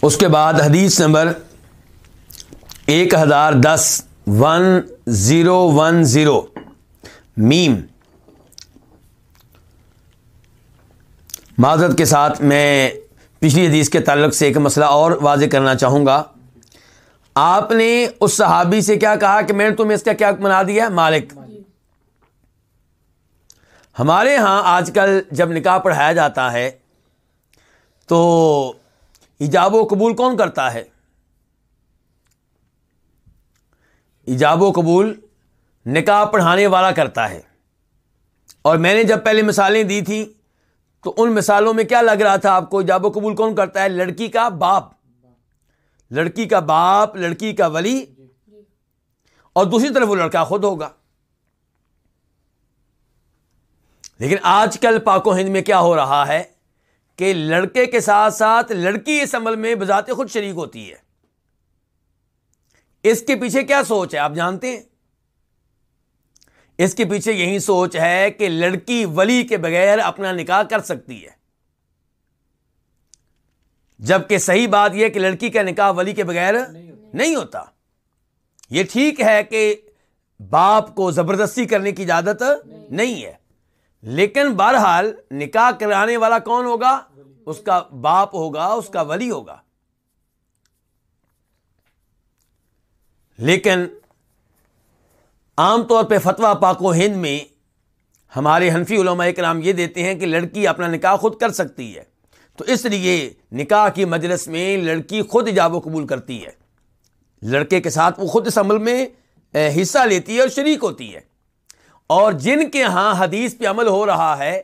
اس کے بعد حدیث نمبر ایک ہزار دس، ون زیرو ون زیرو، میم۔ معذرت کے ساتھ میں پچھلی حدیث کے تعلق سے ایک مسئلہ اور واضح کرنا چاہوں گا۔ آپ نے اس صحابی سے کیا کہا کہ میں نے تمہیں اس کا کیا بنا دیا؟ مالک۔ ہمارے ہاں آج کل جب نکاح پڑھایا جاتا ہے، تو ایجاب و قبول کون کرتا ہے؟ ایجاب و قبول نکاح پڑھانے والا کرتا ہے۔ اور میں نے جب پہلے مثالیں دی تھیں، تو ان مثالوں میں کیا لگ رہا تھا آپ کو؟ ایجاب و قبول کون کرتا ہے؟ لڑکی کا باپ۔ لڑکی کا باپ، لڑکی کا ولی۔ اور دوسری طرف وہ لڑکا خود ہوگا۔ لیکن آج کل پاک و ہند میں کیا ہو رہا ہے کہ لڑکے کے ساتھ ساتھ لڑکی اس عمل میں بذات خود شریک ہوتی ہے۔ اس کے پیچھے کیا سوچ ہے؟ آپ جانتے ہیں؟ اس کے پیچھے یہی سوچ ہے کہ لڑکی ولی کے بغیر اپنا نکاح کر سکتی ہے۔ جبکہ صحیح بات یہ کہ لڑکی کا نکاح ولی کے بغیر نہیں ہوتا۔ یہ ٹھیک ہے کہ باپ کو زبردستی کرنے کی اجازت نہیں ہے۔ لیکن بہرحال نکاح کرانے والا کون ہوگا؟ اس کا باپ ہوگا، اس کا ولی ہوگا۔ لیکن عام طور پہ فتوا پاک و ہند میں ہمارے حنفی علماء کرام یہ دیتے ہیں کہ لڑکی اپنا نکاح خود کر سکتی ہے۔ تو اس لیے نکاح کی مجلس میں لڑکی خود ایجاب و قبول کرتی ہے۔ لڑکے کے ساتھ وہ خود اس عمل میں حصہ لیتی ہے اور شریک ہوتی ہے۔ اور جن کے ہاں حدیث پہ عمل ہو رہا ہے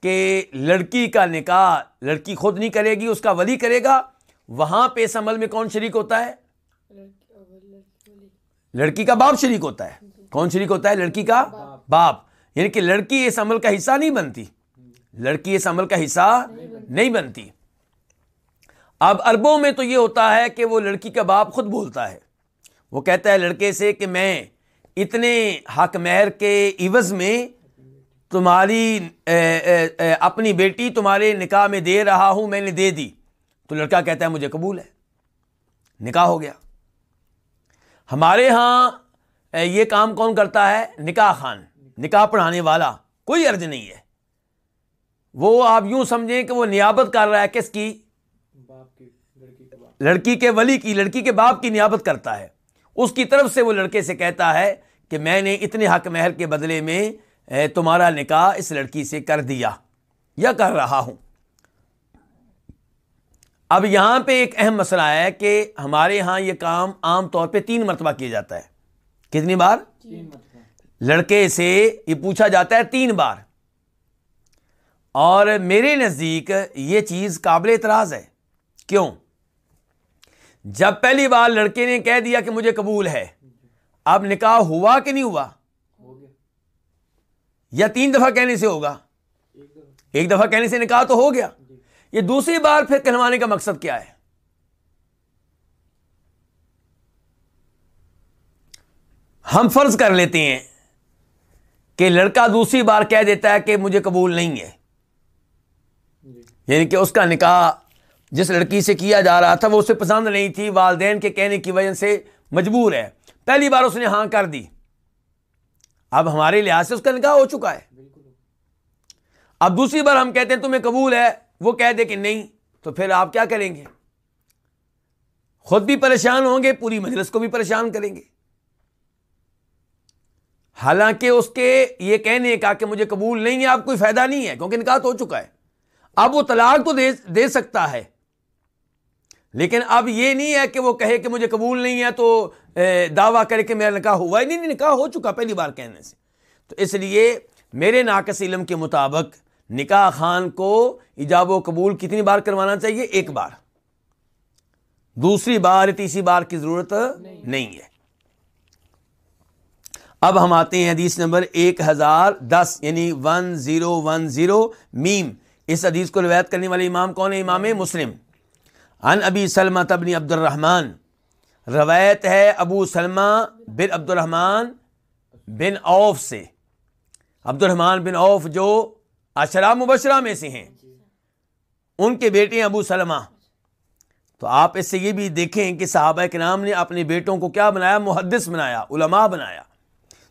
کہ لڑکی کا نکاح لڑکی خود نہیں کرے گی، اس کا ولی کرے گا، وہاں پہ اس عمل میں کون شریک ہوتا ہے؟ لڑکی کا باپ شریک ہوتا ہے۔ کون شریک ہوتا ہے؟ لڑکی کا باپ۔ یعنی کہ لڑکی اس عمل کا حصہ نہیں بنتی۔ لڑکی اس عمل کا حصہ نہیں بنتی۔ اب اربوں میں تو یہ ہوتا ہے کہ وہ لڑکی کا باپ خود بولتا ہے۔ وہ کہتا ہے لڑکے سے کہ میں اتنے حق مہر کے عوض میں تمہاری اپنی بیٹی تمہارے نکاح میں دے رہا ہوں میں نے دے دی۔ تو لڑکا کہتا ہے مجھے قبول ہے۔ نکاح ہو گیا۔ ہمارے ہاں یہ کام کون کرتا ہے؟ نکاح خان۔ نکاح پڑھانے والا۔ کوئی عرض نہیں ہے۔ وہ آپ یوں سمجھیں کہ وہ نیابت کر رہا ہے کس کی؟ لڑکی کے ولی کی لڑکی کے باپ کی نیابت کرتا ہے۔ اس کی طرف سے وہ لڑکے سے کہتا ہے کہ میں نے اتنے حق مہر کے بدلے میں تمہارا نکاح اس لڑکی سے کر دیا یا کر رہا ہوں۔ اب یہاں پہ ایک اہم مسئلہ ہے کہ ہمارے ہاں یہ کام عام طور پہ تین مرتبہ کیا جاتا ہے۔ کتنی بار؟ لڑکے سے یہ پوچھا جاتا ہے تین بار۔ اور میرے نزدیک یہ چیز قابل اعتراض ہے۔ کیوں؟ جب پہلی بار لڑکے نے کہہ دیا کہ مجھے قبول ہے، اب نکاح ہوا کہ نہیں ہوا؟ یا تین دفعہ کہنے سے ہوگا؟ ایک دفعہ کہنے سے نکاح تو ہو گیا۔ یہ دوسری بار پھر کہلوانے کا مقصد کیا ہے؟ ہم فرض کر لیتے ہیں کہ لڑکا دوسری بار کہہ دیتا ہے کہ مجھے قبول نہیں ہے۔ یعنی کہ اس کا نکاح جس لڑکی سے کیا جا رہا تھا وہ اسے پسند نہیں تھی، والدین کے کہنے کی وجہ سے مجبور ہے۔ پہلی بار اس نے ہاں کر دی۔ اب ہمارے لحاظ سے اس کا نکاح ہو چکا ہے۔ اب دوسری بار ہم کہتے ہیں، تمہیں قبول ہے؟ وہ کہہ دے کہ نہیں، تو پھر آپ کیا کریں گے؟ خود بھی پریشان ہوں گے، پوری مجلس کو بھی پریشان کریں گے۔ حالانکہ اس کے یہ کہنے کا کہ مجھے قبول نہیں ہے، آپ کوئی فائدہ نہیں ہے، کیونکہ نکاح تو ہو چکا ہے۔ اب وہ طلاق تو دے سکتا ہے۔ لیکن اب یہ نہیں ہے کہ وہ کہے کہ مجھے قبول نہیں ہے تو دعویٰ کرے کہ میرا نکاح ہوا ہے نہیں نہیں، نکاح ہو چکا پہلی بار کہنے سے۔ تو اس لیے میرے ناقص علم کے مطابق نکاح خان کو ایجاب و قبول کتنی بار کروانا چاہیے؟ ایک بار۔ دوسری بار، تیسری بار کی ضرورت نہیں ہے۔ اب ہم آتے ہیں حدیث نمبر ایک ہزار دس یعنی ون زیرو ون زیرو میم۔ اس حدیث کو روایت کرنے والے امام کون ہے امام مسلم۔ ان ابی سلمہ تبنی عبد الرحمان روایت ہے ابو سلمہ بن عبد الرحمان بن اوف سے۔ عبد الرحمان بن اوف جو اشرا مبشرہ میں سے ہیں۔ ان کے بیٹے ہیں ابو سلمہ۔ تو آپ اس سے یہ بھی دیکھیں کہ صحابہ کے نام نے اپنے بیٹوں کو کیا بنایا؟ محدث بنایا، علماء بنایا۔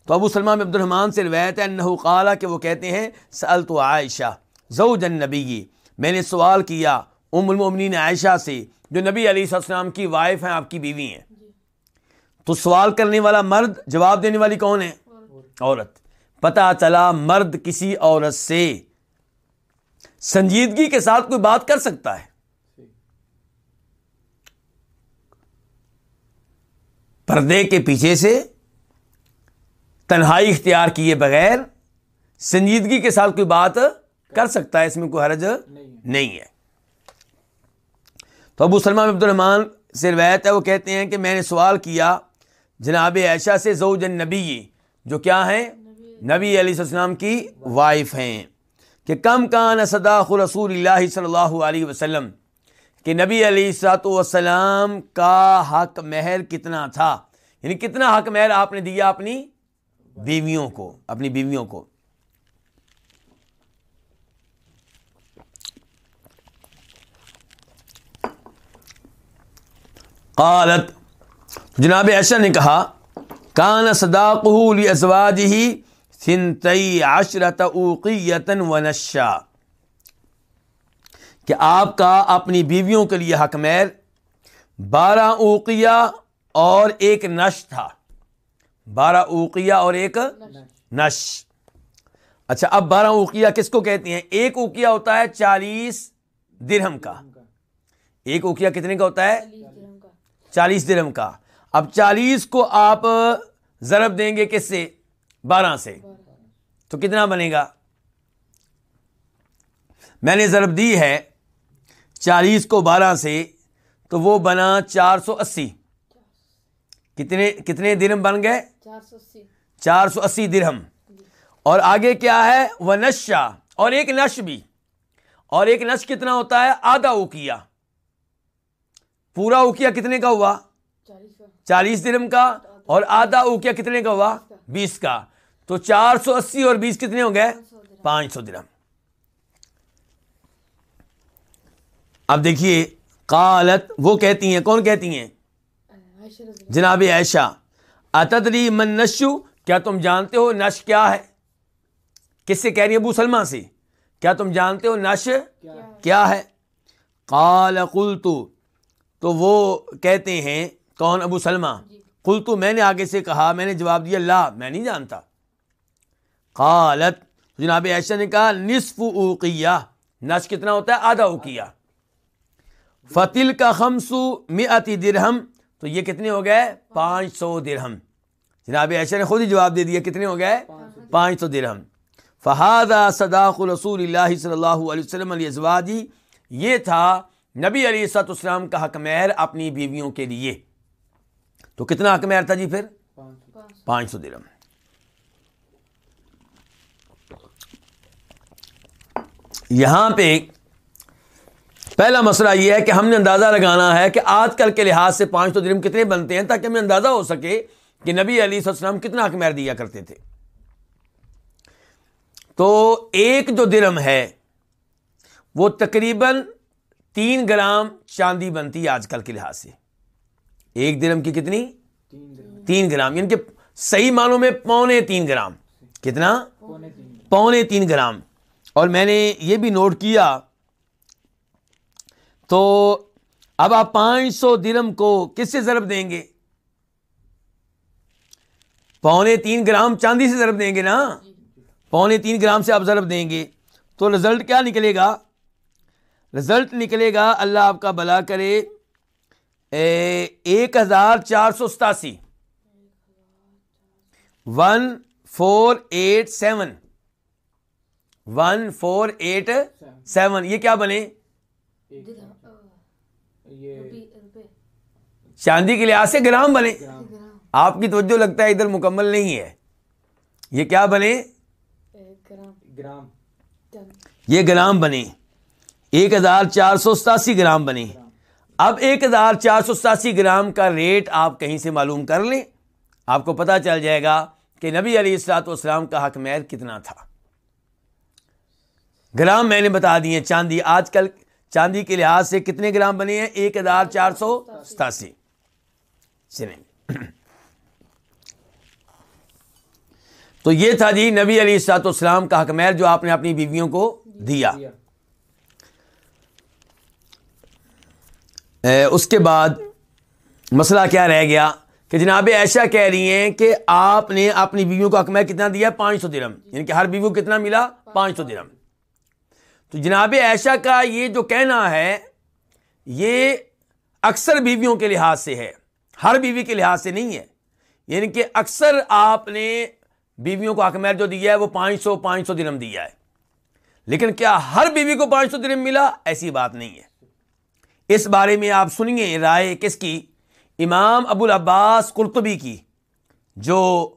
تو ابو سلمہ عبد الرحمان سے روایت ہے، انہو قالا کہ وہ کہتے ہیں، سألت عائشہ، زوج النبی، میں نے سوال کیا ام المؤمنین عائشہ سے جو نبی علیہ السلام کی وائف ہیں آپ کی بیوی ہیں۔ تو سوال کرنے والا مرد جواب دینے والی کون ہے؟ عورت۔ پتا چلا مرد کسی عورت سے سنجیدگی کے ساتھ کوئی بات کر سکتا ہے۔ پردے کے پیچھے سے تنہائی اختیار کیے بغیر سنجیدگی کے ساتھ کوئی بات کر سکتا ہے اس میں کوئی حرج نہیں ہے۔ تو ابو سلمان عبد الرحمان سے روایت ہے، وہ کہتے ہیں کہ میں نے سوال کیا جناب عائشہ سے زوج نبی جو کیا ہیں؟ نبی علیہ السلام کی وائف ہیں کہ کم کان صداق رسول اللہ صلی اللہ علیہ وسلم کہ نبی علیہ سات وسلام کا حق مہر کتنا تھا؟ یعنی کتنا حق مہر آپ نے دیا اپنی بیویوں کو، اپنی بیویوں کو؟ قالت، جناب ایشا نے کہا، کان صداق ازواج ہی سنتئی عشرت اوقیتن و نشا کہ آپ کا اپنی بیویوں کے لیے حق میر بارہ اوقیہ اور ایک نش تھا۔ بارہ اوقیہ اور ایک نش۔ اچھا اب بارہ اوقیہ کس کو کہتے ہیں؟ ایک اوقیہ ہوتا ہے چالیس درہم کا۔ ایک اوقیہ کتنے کا ہوتا ہے؟ چالیس درہم کا۔ اب چالیس کو آپ ضرب دیں گے کس سے؟ بارہ سے۔ تو کتنا بنے گا؟ میں نے ضرب دی ہے چالیس کو بارہ سے، تو وہ بنا چار سو اسی۔ کتنے کتنے درم بن گئے؟ چار سو اسی چار سو اسی درہم۔ اور آگے کیا ہے؟ وہ نشا اور ایک نش بھی۔ اور ایک نش کتنا ہوتا ہے؟ آدھا اوکیا پورا اوکیا کتنے کا ہوا؟ چالیس درم کا اور آدھا اوکیا کتنے کا ہوا؟ بیس کا۔ تو چار سو اسی اور بیس کتنے ہو گئے پانچ سو درم اب دیکھیے، قالت، وہ کہتی ہیں، کون کہتی ہیں؟ جناب عائشہ۔ اتدری من نشو، کیا تم جانتے ہو نش کیا ہے؟ کس سے کہہ رہی ہے ابو سلمہ سے؟ کیا تم جانتے ہو نش کیا ہے؟ قال قلتو تو وہ کہتے ہیں کون؟ ابو سلمہ۔ قلتو میں نے آگے سے کہا میں نے جواب دیا لا میں نہیں جانتا۔ قالت جناب عائشہ نے کہا نصف اوقیہ۔ نش کتنا ہوتا ہے؟ آدھا اوقیہ۔ فتل کا خمسو میتی درہم۔ تو یہ کتنے ہو گئے؟ پانچ سو درہم۔ جناب عائشہ نے خود ہی جواب دے دیا کتنے ہو گئے؟ پانچ سو درہم۔ فہادہ صداق رسول اللہ صلی اللہ علیہ وسلم علیہ یہ تھا نبی علیہ سات اسلام کا حق مہر اپنی بیویوں کے لیے۔ تو کتنا حق مہر تھا جی پھر؟ پانچ سو درہم یہاں پہ پہلا مسئلہ یہ ہے کہ ہم نے اندازہ لگانا ہے کہ آج کل کے لحاظ سے پانچ سو درم کتنے بنتے ہیں تاکہ ہمیں اندازہ ہو سکے کہ نبی علی السلام کتنا حق مہر دیا کرتے تھے۔ تو ایک جو درم ہے وہ تقریباً تین گرام چاندی بنتی ہے آج کل کے لحاظ سے۔ ایک درم کی کتنی؟ تین گرام۔ یعنی کہ صحیح معنوں میں پونے تین گرام۔ کتنا؟ پونے تین گرام۔ اور میں نے یہ بھی نوٹ کیا۔ تو اب آپ پانچ سو درم کو کس سے ضرب دیں گے؟ پونے تین گرام چاندی سے ضرب دیں گے نا؟ پونے تین گرام سے آپ ضرب دیں گے۔ تو رزلٹ کیا نکلے گا؟ رزلٹ نکلے گا اللہ آپ کا بلا کرے۔ ایک ہزار چار سو ستاسی۔ One four eight seven. One four eight seven. یہ کیا بنے؟ چاندی کے لحاظ سے گرام بنے۔ آپ کی توجہ لگتا ہے ادھر مکمل نہیں ہے۔ یہ کیا بنے؟ گرام۔ یہ گرام بنے۔ ایک ہزار چار سو ستاسی گرام بنے۔ اب ایک ہزار چار سو ستاسی گرام کا ریٹ آپ کہیں سے معلوم کر لیں۔ آپ کو پتا چل جائے گا کہ نبی علی السلاط والسلام کا حق مہر کتنا تھا۔ گرام میں نے بتا دیے چاندی آج کل، چاندی کے لحاظ سے کتنے گرام بنے ہیں؟ ایک ہزار چار سو ستاسی۔ تو یہ تھا جی نبی علی السلاط والسلام کا حق مہر جو آپ نے اپنی بیویوں کو دیا دیا اے، اس کے بعد مسئلہ کیا رہ گیا کہ جناب ایشا کہہ رہی ہیں کہ آپ نے اپنی بیویوں کو حق کتنا دیا؟ پانچ سو درم. یعنی کہ ہر بیوی کو کتنا ملا؟ پانچ سو درم. تو جناب ایشا کا یہ جو کہنا ہے، یہ اکثر بیویوں کے لحاظ سے ہے، ہر بیوی کے لحاظ سے نہیں ہے۔ یعنی کہ اکثر آپ نے بیویوں کو حق جو دیا ہے، وہ پانچ سو پانچ سو درم دیا ہے۔ لیکن کیا ہر بیوی کو پانچ سو درم ملا؟ ایسی بات نہیں ہے۔ اس بارے میں آپ سنیے رائے کس کی؟ امام ابو العباس قرطبی کی، جو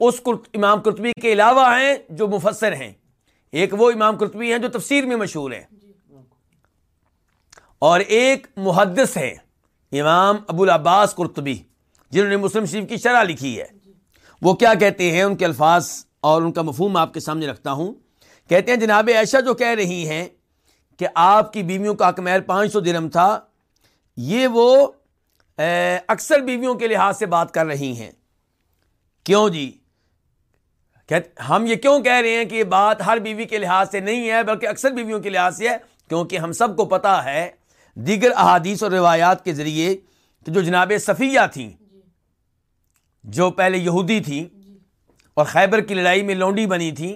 اس امام قرطبی کے علاوہ ہیں جو مفسر ہیں۔ ایک وہ امام قرطبی ہیں جو تفسیر میں مشہور ہیں۔ اور ایک محدث ہیں امام ابو العباس قرطبی، جنہوں نے مسلم شریف کی شرح لکھی ہے۔ وہ کیا کہتے ہیں؟ ان کے الفاظ اور ان کا مفہوم آپ کے سامنے رکھتا ہوں۔ کہتے ہیں، جناب عائشہ جو کہہ رہی ہیں کہ آپ کی بیویوں کا حق مہر پانچ سو درم تھا یہ وہ اکثر بیویوں کے لحاظ سے بات کر رہی ہیں۔ کیوں جی؟ ہم یہ کیوں کہہ رہے ہیں کہ یہ بات ہر بیوی کے لحاظ سے نہیں ہے بلکہ اکثر بیویوں کے لحاظ سے ہے کیونکہ ہم سب کو پتا ہے دیگر احادیث اور روایات کے ذریعے کہ جو جناب صفیہ تھیں جو پہلے یہودی تھیں اور خیبر کی لڑائی میں لونڈی بنی تھیں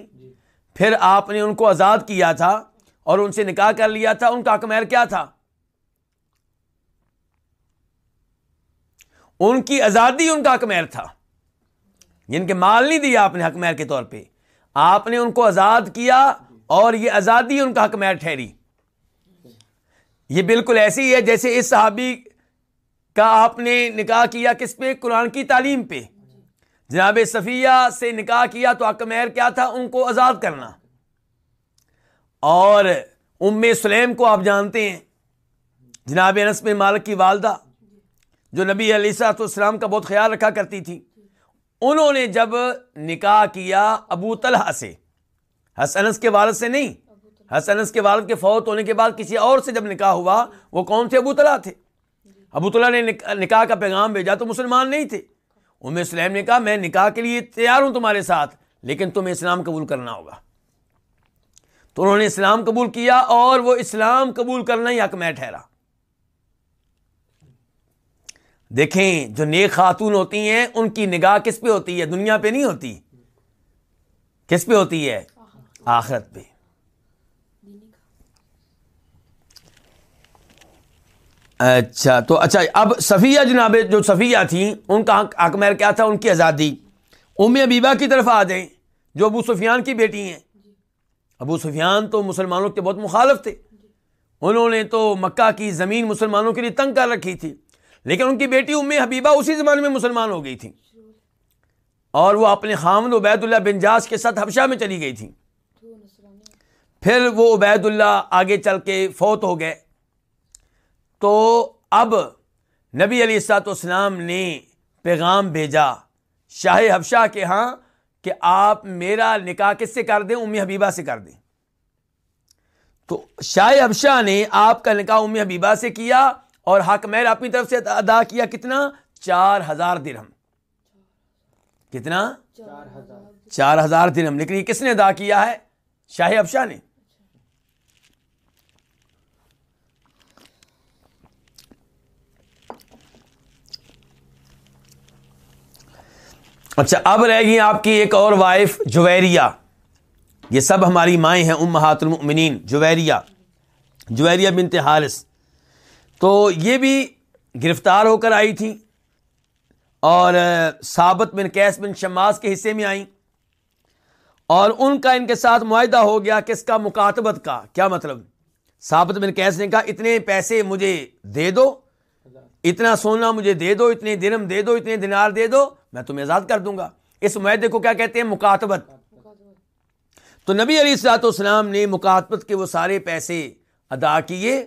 پھر آپ نے ان کو آزاد کیا تھا۔ اور ان سے نکاح کر لیا تھا، ان کا حق مہر کیا تھا؟ ان کی آزادی ان کا حق مہر تھا۔ یعنی جن کے مال نہیں دیا آپ نے حق مہر کے طور پہ۔ آپ نے ان کو آزاد کیا اور یہ آزادی ان کا حق مہر ٹھہری۔ یہ بالکل ایسے ہی ہے جیسے اس صحابی کا آپ نے نکاح کیا کس پہ؟ قرآن کی تعلیم پہ۔ جناب صفیہ سے نکاح کیا تو حق مہر کیا تھا؟ ان کو آزاد کرنا۔ اور ام سلیم کو آپ جانتے ہیں، جناب انس بن مالک کی والدہ، جو نبی علیہ السلاۃ والسلام کا بہت خیال رکھا کرتی تھی۔ انہوں نے جب نکاح کیا ابو طلحہ سے حسنس کے والد سے نہیں حسنس کے والد کے فوت ہونے کے بعد کسی اور سے جب نکاح ہوا، وہ کون تھے ابو طلحہ تھے۔ ابو طلحہ نے نکاح کا پیغام بھیجا تو مسلمان نہیں تھے۔ ام سلیم نے کہا، میں نکاح کے لیے تیار ہوں تمہارے ساتھ، لیکن تمہیں اسلام قبول کرنا ہوگا۔ تو انہوں نے اسلام قبول کیا اور وہ اسلام قبول کرنا ہی حق میں ٹھہرا۔ دیکھیں، جو نیک خاتون ہوتی ہیں، ان کی نگاہ کس پہ ہوتی ہے؟ دنیا پہ نہیں ہوتی۔ کس پہ ہوتی ہے؟ آخرت پہ۔ اچھا تو اچھا اب صفیہ جناب، جو صفیہ تھیں، ان کا حق مہر کیا تھا؟ ان کی آزادی۔ ام ابیبا کی طرف آ جائیں، جو ابو سفیان کی بیٹی ہیں۔ ابو سفیان تو مسلمانوں کے بہت مخالف تھے۔ انہوں نے تو مکہ کی زمین مسلمانوں کے لیے تنگ کر رکھی تھی۔ لیکن ان کی بیٹی ام حبیبہ اسی زمانے میں مسلمان ہو گئی تھی۔ اور وہ اپنے خامد عبید اللہ بن جاس کے ساتھ حبشہ میں چلی گئی تھی۔ پھر وہ عبید اللہ آگے چل کے فوت ہو گئے۔ تو اب نبی علی سات اسلام نے پیغام بھیجا شاہ حبشہ کے ہاں۔ کہ آپ میرا نکاح کس سے کر دیں؟ امی حبیبہ سے کر دیں۔ تو شاہ ابشاہ نے آپ کا نکاح امی حبیبہ سے کیا اور حق میر اپنی طرف سے ادا کیا کتنا؟ چار ہزار درہم۔ کتنا؟ چار ہزار۔ درہم۔ لیکن یہ کس نے ادا کیا ہے؟ شاہ ابشاہ نے۔ اچھا اب رہ گئی آپ کی ایک اور وائف، جویریہ۔ یہ سب ہماری مائیں ہیں، ام المؤمنین، جویریہ۔ جویریہ بنت حارث۔ تو یہ بھی گرفتار ہو کر آئی تھیں اور ثابت بن کیس بن شماس کے حصے میں آئیں۔ اور ان کا ان کے ساتھ معاہدہ ہو گیا کس کا؟ مکاتبت کا۔ کیا مطلب؟ ثابت بن کیس نے کہا، اتنے پیسے مجھے دے دو اتنا سونا مجھے دے دو، اتنے درم دے دو، اتنے دینار دے دو، میں تمہیں آزاد کر دوں گا۔ اس معاہدے کو کیا کہتے ہیں؟ مکاتبت۔ تو نبی علی السلاط والسلام نے مکاتبت کے وہ سارے پیسے ادا کیے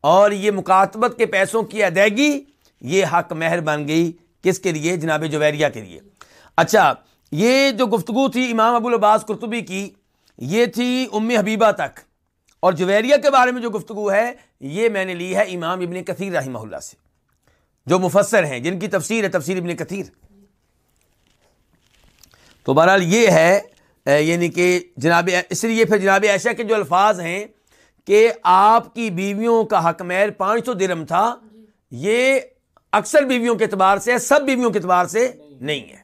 اور یہ مکاتبت کے پیسوں کی ادائیگی یہ حق مہر بن گئی کس کے لیے؟ جناب جویریہ کے لیے۔ اچھا یہ جو گفتگو تھی امام ابو العباس قرطبی کی، یہ تھی ام حبیبہ تک۔ اور جویریہ کے بارے میں جو گفتگو ہے، یہ میں نے لی ہے امام ابن کثیر رحمہ اللہ سے۔ جو مفسر ہیں، جن کی تفسیر ہے، تفسیر ابن کثیر۔ تو بہرحال یہ ہے یعنی کہ جناب، اس لیے پھر جناب ایشا کے جو الفاظ ہیں کہ آپ کی بیویوں کا حق مہر پانچ سو درم تھا، یہ اکثر بیویوں کے اعتبار سے، سب بیویوں کے اعتبار سے نہیں ہے۔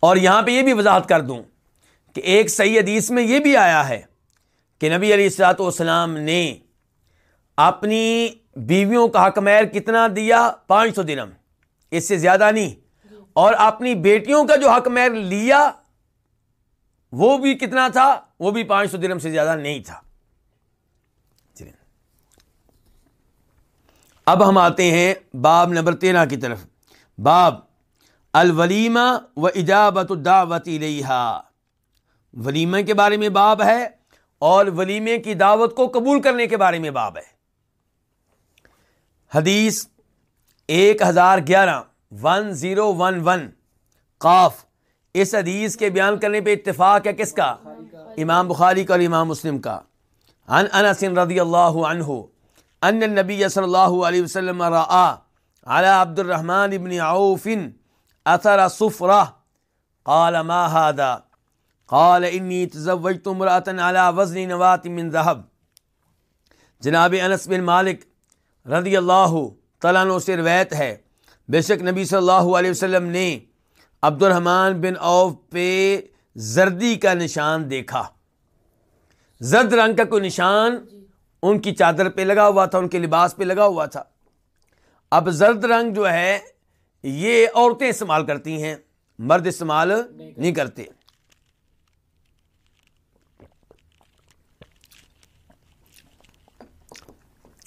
اور یہاں پہ یہ بھی وضاحت کر دوں کہ ایک صحیح حدیث میں یہ بھی آیا ہے کہ نبی علیہ السلاط والسلام نے اپنی بیویوں کا حق مہر کتنا دیا؟ پانچ سو درم اس سے زیادہ نہیں۔ اور اپنی بیٹیوں کا جو حق مہر لیا، وہ بھی کتنا تھا؟ وہ بھی پانچ سو درم سے زیادہ نہیں تھا۔ جی اب ہم آتے ہیں باب نمبر تیرہ کی طرف۔ باب الولیمہ و اجابت الدعوت الیہا۔ ولیمہ کے بارے میں باب ہے اور ولیمے کی دعوت کو قبول کرنے کے بارے میں باب ہے۔ حدیث ایک ہزار گیارہ ون زیرو ون ون قاف، اس حدیث کے بیان کرنے پہ اتفاق ہے کس کا؟ امام بخاری کا اور امام مسلم کا۔ ان انس رضی اللہ عنہ، ان النبی صلی اللہ علیہ وسلم رآ على عبد الرحمن ابن عوف اثر صفرہ۔ قال ما هذا؟ قال انی تزوجت امرأة على وزن نوات من ذهب۔ جناب انس بن مالک رضی اللہ تعالیٰ عنہ سے روایت ہے۔ بے شک نبی صلی اللہ علیہ وسلم نے عبد الرحمن بن اوف پہ زردی کا نشان دیکھا۔ زرد رنگ کا کوئی نشان ان کی چادر پہ لگا ہوا تھا، ان کے لباس پہ لگا ہوا تھا۔ اب زرد رنگ جو ہے، یہ عورتیں استعمال کرتی ہیں، مرد استعمال نہیں کرتے۔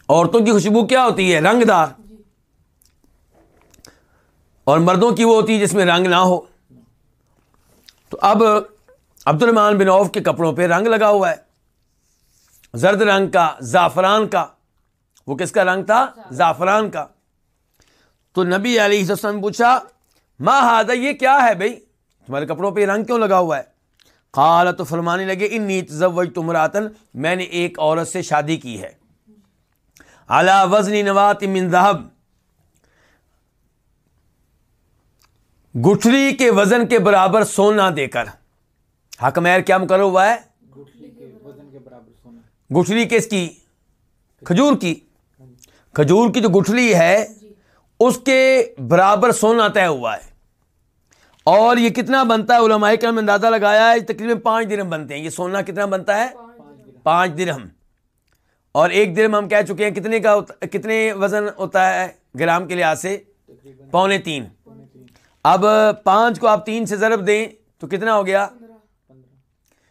عورتوں کی خوشبو کیا ہوتی ہے؟ رنگ دار اور مردوں کی وہ ہوتی ہے جس میں رنگ نہ ہو۔ تو اب عبد الرحمان بن عوف کے کپڑوں پہ رنگ لگا ہوا ہے۔ زرد رنگ کا، زعفران کا۔ وہ کس کا رنگ تھا؟ زعفران کا۔ تو نبی علیہ السلام پوچھا ماں ہادا یہ کیا ہے بھائی؟ تمہارے کپڑوں پہ رنگ کیوں لگا ہوا ہے؟ قال تو فرمانے لگے ان نیت تمراتن میں نے ایک عورت سے شادی کی ہے۔ اعلی وزنی نوات من ذہب گٹھری کے وزن کے برابر سونا دے کر۔ حق مہر کیا مقرر ہوا ہے؟ گٹھری کس کی کھجور کی۔ کھجور کی جو گٹھلی ہے، اس کے برابر سونا طے ہوا ہے۔ اور یہ کتنا بنتا ہے؟ علماء کا اندازہ لگایا ہے، تقریباً پانچ درہم بنتے ہیں۔ یہ سونا کتنا بنتا ہے؟ پانچ درہم اور ایک درہم ہم کہہ چکے ہیں، کتنے کا کتنے وزن ہوتا ہے گرام کے لحاظ سے؟ پونے تین۔ اب پانچ کو آپ تین سے ضرب دیں تو کتنا ہو گیا؟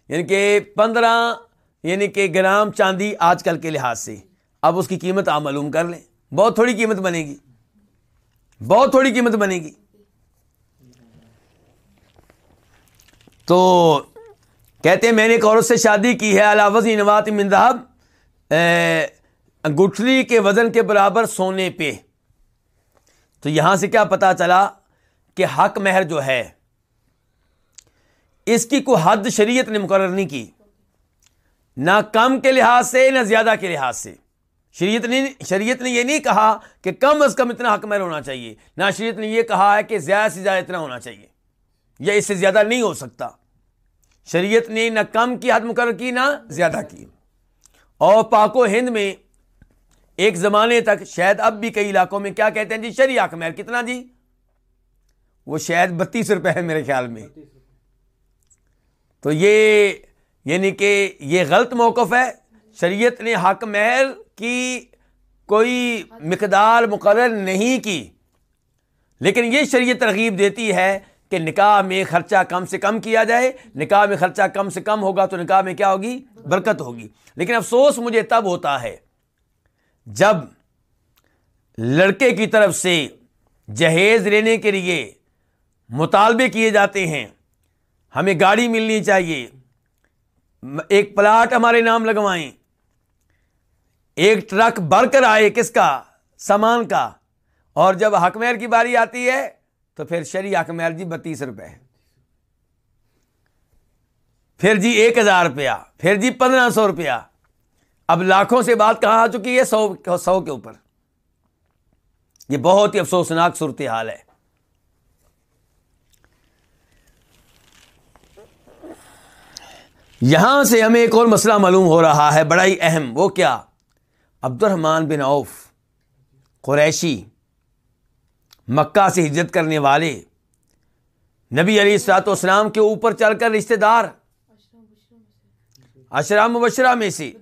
یعنی کہ پندرہ یعنی کہ گرام چاندی آج کل کے لحاظ سے۔ اب اس کی قیمت آپ معلوم کر لیں۔ بہت تھوڑی قیمت بنے گی۔ بہت تھوڑی قیمت بنے گی۔ تو کہتے ہیں، میں نے ایک عورت سے شادی کی ہے علاوہ نوات منظب گٹھلی کے وزن کے برابر سونے پہ۔ تو یہاں سے کیا پتا چلا کہ حق مہر جو ہے، اس کی کوئی حد شریعت نے مقرر نہیں کی۔ نہ کم کے لحاظ سے، نہ زیادہ کے لحاظ سے۔ شریعت نے شریعت نے یہ نہیں کہا کہ کم از کم اتنا حق مہر ہونا چاہیے۔ نہ شریعت نے یہ کہا ہے کہ زیادہ سے زیادہ اتنا ہونا چاہیے۔ یا اس سے زیادہ نہیں ہو سکتا۔ شریعت نے نہ کم کی حد مقرر کی، نہ زیادہ کی۔ اور پاک و ہند میں ایک زمانے تک شاید اب بھی کئی علاقوں میں کیا کہتے ہیں جی؟ شریع حق مہر کتنا جی؟ وہ شاید بتیس روپے ہے میرے خیال میں. تو یہ یعنی کہ یہ غلط موقف ہے. شریعت نے حق مہر کی کوئی مقدار مقرر نہیں کی. لیکن یہ شریعت ترغیب دیتی ہے کہ نکاح میں خرچہ کم سے کم کیا جائے. نکاح میں خرچہ کم سے کم ہوگا تو نکاح میں کیا ہوگی؟ برکت ہوگی۔ لیکن افسوس مجھے تب ہوتا ہے جب لڑکے کی طرف سے جہیز لینے کے لیے مطالبے کیے جاتے ہیں۔ ہمیں گاڑی ملنی چاہیے۔ ایک پلاٹ ہمارے نام لگوائیں۔ ایک ٹرک بھر کر آئے کس کا؟ سامان کا۔ اور جب حکمیر کی باری آتی ہے تو پھر شری حکمیر جی بتیس روپے پھر جی ایک ہزار روپیہ، پھر جی پندرہ سو روپیہ۔ اب لاکھوں سے بات کہاں آ چکی ہے؟ سو سو کے اوپر۔ یہ بہت ہی افسوسناک صورتحال ہے۔ یہاں سے ہمیں ایک اور مسئلہ معلوم ہو رہا ہے بڑا ہی اہم۔ وہ کیا؟ عبد الرحمان بن عوف، قریشی، مکہ سے ہجرت کرنے والے۔ نبی علی السلاط والسلام کے اوپر چل کر رشتے دار۔ اشرام مبشرہ میں سے۔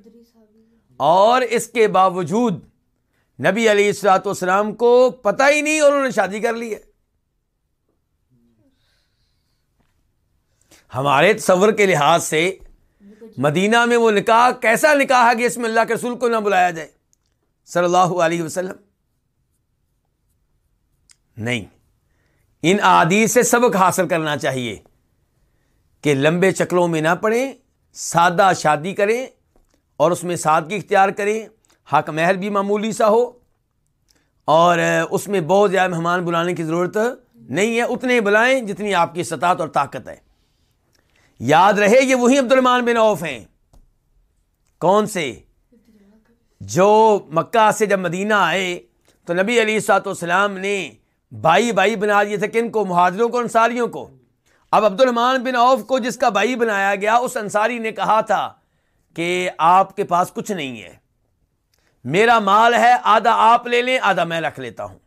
اور اس کے باوجود نبی علی السلاط والسلام کو پتہ ہی نہیں اور انہوں نے شادی کر لی ہے۔ ہمارے تصور کے لحاظ سے مدینہ میں وہ نکاح کیسا نکاح ہے کہ اس میں اللہ کے رسول کو نہ بلایا جائے۔ صلی اللہ علیہ وسلم۔ نہیں۔ ان عادی سے سبق حاصل کرنا چاہیے کہ لمبے چکروں میں نہ پڑیں۔ سادہ شادی کریں اور اس میں سادگی اختیار کریں، حق مہر بھی معمولی سا ہو اور اس میں بہت زیادہ مہمان بلانے کی ضرورت نہیں ہے، اتنے بلائیں جتنی آپ کی سطاعت اور طاقت ہے۔ یاد رہے، یہ وہی عبد الرحمان بن عوف ہیں۔ کون سے؟ جو مکہ سے جب مدینہ آئے تو نبی علی سات والسلام نے بھائی بھائی بنا دیے تھے، کن کو؟ مہاجروں کو، انصاریوں کو۔ اب عبد الرحمان بن عوف کو جس کا بھائی بنایا گیا، اس انصاری نے کہا تھا کہ آپ کے پاس کچھ نہیں ہے۔ میرا مال ہے، آدھا آپ لے لیں، آدھا میں رکھ لیتا ہوں۔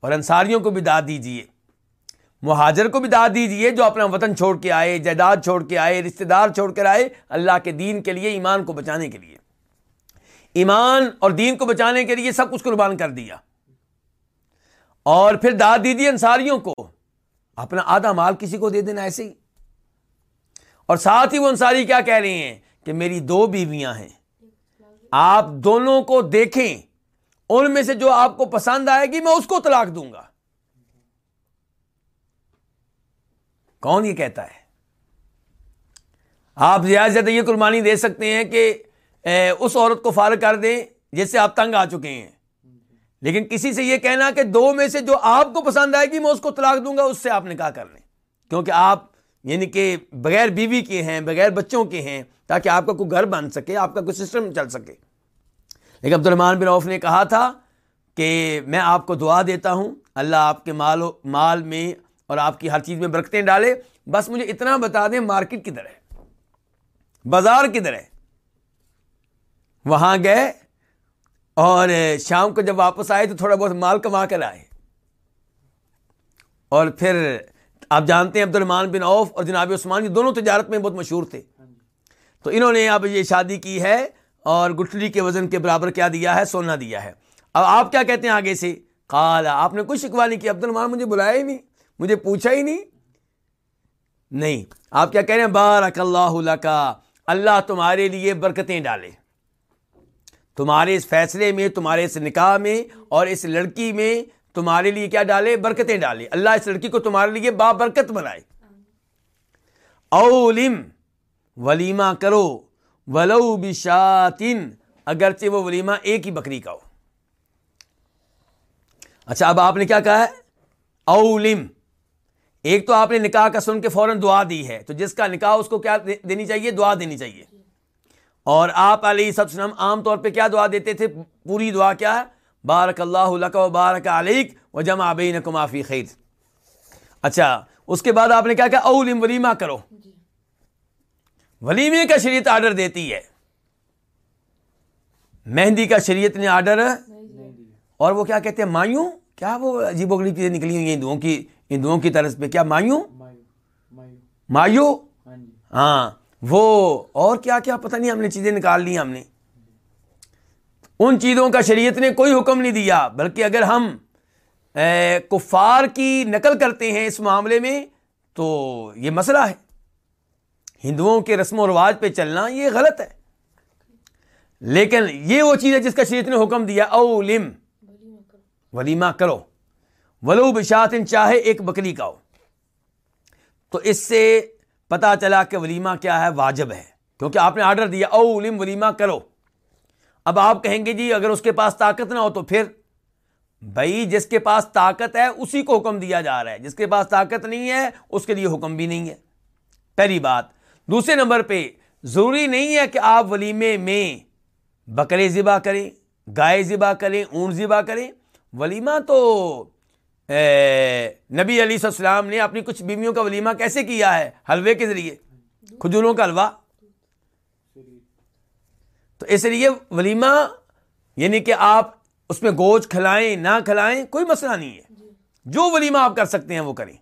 اور انصاریوں کو بھی داد دیجیے مہاجر کو بھی داد دیجیے جو اپنا وطن چھوڑ کے آئے، جائیداد چھوڑ کے آئے رشتے دار چھوڑ کر آئے اللہ کے دین کے لیے، ایمان کو بچانے کے لیے۔ ایمان اور دین کو بچانے کے لیے سب کچھ قربان کر دیا۔ اور پھر داد دیجیے انصاریوں کو۔ اپنا آدھا مال کسی کو دے دینا ایسے ہی۔ اور ساتھ ہی وہ انصاری کیا کہہ رہے ہیں کہ میری دو بیویاں ہیں۔ آپ دونوں کو دیکھیں۔ ان میں سے جو آپ کو پسند آئے گی میں اس کو طلاق دوں گا۔ کون یہ کہتا ہے؟ آپ زیادہ سے زیادہ یہ قربانی دے سکتے ہیں کہ اس عورت کو فارغ کر دیں جس سے آپ تنگ آ چکے ہیں۔ لیکن کسی سے یہ کہنا کہ دو میں سے جو آپ کو پسند آئے گی، میں اس کو طلاق دوں گا، اس سے آپ نکاح کر لیں۔ کیونکہ آپ یعنی کہ بغیر بیوی کے ہیں، بغیر بچوں کے ہیں، تاکہ آپ کا کوئی گھر بن سکے، آپ کا کوئی سسٹم چل سکے۔ لیکن عبد الرحمان بن عوف نے کہا تھا کہ میں آپ کو دعا دیتا ہوں، اللہ آپ کے مال و مال میں اور آپ کی ہر چیز میں برکتیں ڈالے۔ بس مجھے اتنا بتا دیں، مارکیٹ کدھر ہے؟ بازار کدھر ہے؟ وہاں گئے۔ اور شام کو جب واپس آئے تو تھوڑا بہت مال کما کر آئے۔ اور پھر آپ جانتے ہیں عبد الرحمان بن عوف اور جناب عثمان یہ دونوں تجارت میں بہت مشہور تھے۔ تو انہوں نے اب یہ شادی کی ہے اور گٹھلی کے وزن کے برابر کیا دیا ہے سونا دیا ہے۔ اب آپ کیا کہتے ہیں آگے سے؟ کالا آپ نے کوئی شکوا نہیں کیا۔ عبد الرحمان مجھے بلایا ہی نہیں، مجھے پوچھا ہی نہیں۔ نہیں، آپ کیا کہہ رہے ہیں؟ بارک اللہ کا اللہ تمہارے لیے برکتیں ڈالے۔ تمہارے اس فیصلے میں، تمہارے اس نکاح میں اور اس لڑکی میں تمہارے لیے کیا ڈالے؟ برکتیں ڈالے اللہ اس لڑکی کو تمہارے لیے با برکت بنائے۔ اولم، ولیمہ کرو۔ ولو بشاتن، اگرچہ وہ ولیمہ ایک ہی بکری کا ہو۔ اچھا اب آپ نے کیا کہا ہے؟ اولم۔ ایک تو آپ نے نکاح کا سن کے فوراً دعا دی ہے۔ تو جس کا نکاح اس کو کیا دینی چاہیے؟ دعا دینی چاہیے۔ اور آپ علیہ سب سلم عام طور پہ کیا دعا دیتے تھے؟ پوری دعا کیا ہے؟ بارک اللہ و بارک علیک و جمع بین کو معافی خیر۔ اچھا اس کے بعد آپ نے کیا کہا اولم ولیمہ کرو۔ ولیمے کا شریعت آرڈر دیتی ہے۔ مہندی کا شریعت نے آرڈر اور وہ کیا کہتے ہیں؟ مایوں کیا وہ عجیب و غریب چیزیں نکلی ہوئی ہندوؤں کی؟ ہندوؤں کی طرز پہ کیا مایوں مایو ہاں۔ وہ اور کیا کیا پتہ نہیں ہم نے چیزیں نکال لی ہم نے۔ ان چیزوں کا شریعت نے کوئی حکم نہیں دیا، بلکہ اگر ہم کفار کی نقل کرتے ہیں اس معاملے میں تو یہ مسئلہ ہے۔ ہندوؤں کے رسم و رواج پہ چلنا یہ غلط ہے۔ لیکن یہ وہ چیز ہے جس کا شریعت نے حکم دیا، اولم، ولیمہ کرو۔ ولو بشاتن چاہے ایک بکری کا ہو تو اس سے پتا چلا کہ ولیمہ کیا ہے، واجب ہے۔ کیونکہ آپ نے آرڈر دیا اولم ولیمہ کرو۔ اب آپ کہیں گے جی اگر اس کے پاس طاقت نہ ہو تو پھر؟ بھائی، جس کے پاس طاقت ہے، اسی کو حکم دیا جا رہا ہے۔ جس کے پاس طاقت نہیں ہے، اس کے لیے حکم بھی نہیں ہے۔ پہلی بات۔ دوسرے نمبر پہ، ضروری نہیں ہے کہ آپ ولیمے میں بکرے ذبح کریں، گائے ذبح کریں، اونٹ ذبح کریں۔ ولیمہ تو نبی علی السلام نے اپنی کچھ بیویوں کا ولیمہ کیسے کیا ہے؟ حلوے کے ذریعے، کھجوروں کا حلوہ؟ تو اس لیے ولیمہ یعنی کہ آپ اس میں گوشت کھلائیں، نہ کھلائیں، کوئی مسئلہ نہیں ہے۔ جو ولیمہ آپ کر سکتے ہیں، وہ کریں۔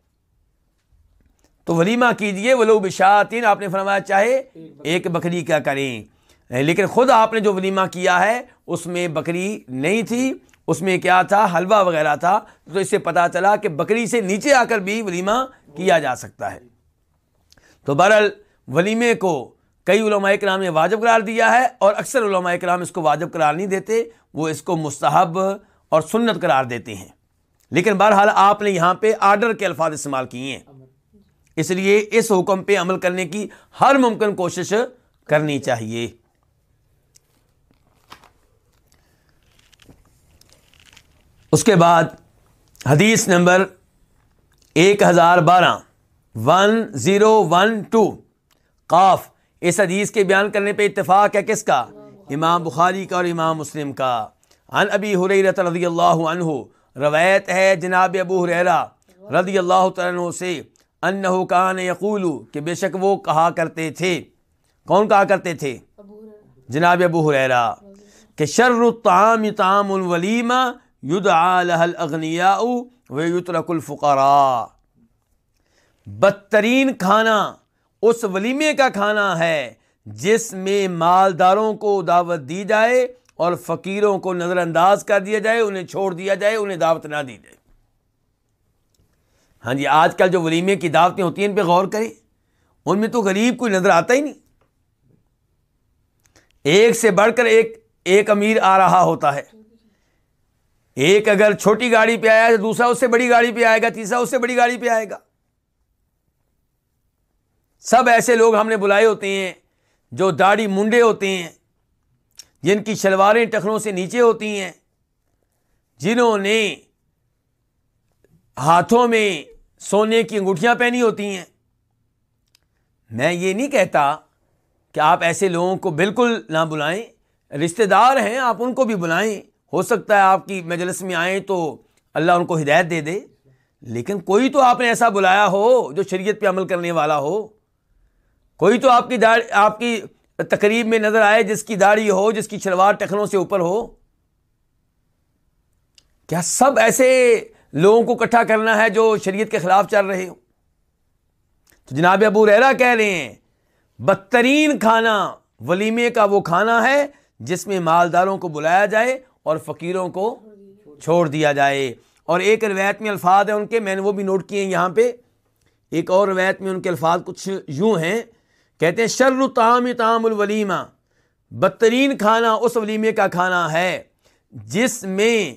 تو ولیمہ کیجیے، ولو بشاتین آپ نے فرمایا چاہے ایک بکری کا کریں۔ لیکن خود آپ نے جو ولیمہ کیا ہے، اس میں بکری نہیں تھی۔ اس میں کیا تھا؟ حلوہ وغیرہ تھا۔ تو اس سے پتا چلا کہ بکری سے نیچے آ کر بھی ولیمہ کیا جا سکتا ہے۔ تو برل ولیمے کو کئی علماء کرام نے واجب قرار دیا ہے اور اکثر علماء کرام اس کو واجب قرار نہیں دیتے، وہ اس کو مستحب اور سنت قرار دیتے ہیں۔ لیکن بہرحال آپ نے یہاں پہ آرڈر کے الفاظ استعمال کیے ہیں۔ اس لیے اس حکم پہ عمل کرنے کی ہر ممکن کوشش کرنی چاہیے۔ اس کے بعد حدیث نمبر ایک ہزار بارہ۔ One zero one two. قاف۔ اس حدیث کے بیان کرنے پہ اتفاق ہے کس کا؟ امام بخاری کا اور امام مسلم کا۔ ان ابی حریرت رضی اللہ عنہ۔ روایت ہے جناب ابو حریرہ رضی اللہ عنہ سے انہو کان یقولو کہ بے شک وہ کہا کرتے تھے۔ کون کہا کرتے تھے؟ جناب ابو حریرہ کہ شر الطعام طعام الولیمہ یدعا لہ الاغنیاء ویترک الفقراء۔ بدترین کھانا اس ولیمے کا کھانا ہے جس میں مالداروں کو دعوت دی جائے اور فقیروں کو نظر انداز کر دیا جائے، انہیں چھوڑ دیا جائے، انہیں دعوت نہ دی جائے۔ ہاں جی آج کل جو ولیمے کی دعوتیں ہوتی ہیں، ان پہ غور کریں۔ ان میں تو غریب کوئی نظر آتا ہی نہیں۔ ایک سے بڑھ کر ایک ایک امیر آ رہا ہوتا ہے۔ ایک اگر چھوٹی گاڑی پہ آیا تو دوسرا اس سے بڑی گاڑی پہ آئے گا، تیسرا اس سے بڑی گاڑی پہ آئے گا۔ سب ایسے لوگ ہم نے بلائے ہوتے ہیں جو داڑھی منڈے ہوتے ہیں، جن کی شلواریں ٹخنوں سے نیچے ہوتی ہیں، جنہوں نے ہاتھوں میں سونے کی انگوٹھیاں پہنی ہوتی ہیں۔ میں یہ نہیں کہتا کہ آپ ایسے لوگوں کو بالکل نہ بلائیں۔ رشتہ دار ہیں، آپ ان کو بھی بلائیں۔ ہو سکتا ہے آپ کی مجلس میں آئیں تو اللہ ان کو ہدایت دے دے، لیکن کوئی تو آپ نے ایسا بلایا ہو جو شریعت پہ عمل کرنے والا ہو۔ کوئی تو آپ کی داڑھی، آپ کی تقریب میں نظر آئے جس کی داڑھی ہو، جس کی شلوار ٹخنوں سے اوپر ہو۔ کیا سب ایسے لوگوں کو اکٹھا کرنا ہے جو شریعت کے خلاف چل رہے ہو تو جناب ابو ریرا کہہ رہے ہیں، بدترین کھانا ولیمے کا وہ کھانا ہے جس میں مالداروں کو بلایا جائے اور فقیروں کو چھوڑ دیا جائے۔ اور ایک روایت میں الفاظ ہیں ان کے، میں نے وہ بھی نوٹ کیے ہیں یہاں پہ۔ ایک اور روایت میں ان کے الفاظ کچھ یوں ہیں۔ کہتے ہیں، شر تعام تعام الولیمہ بدترین کھانا اس ولیمے کا کھانا ہے جس میں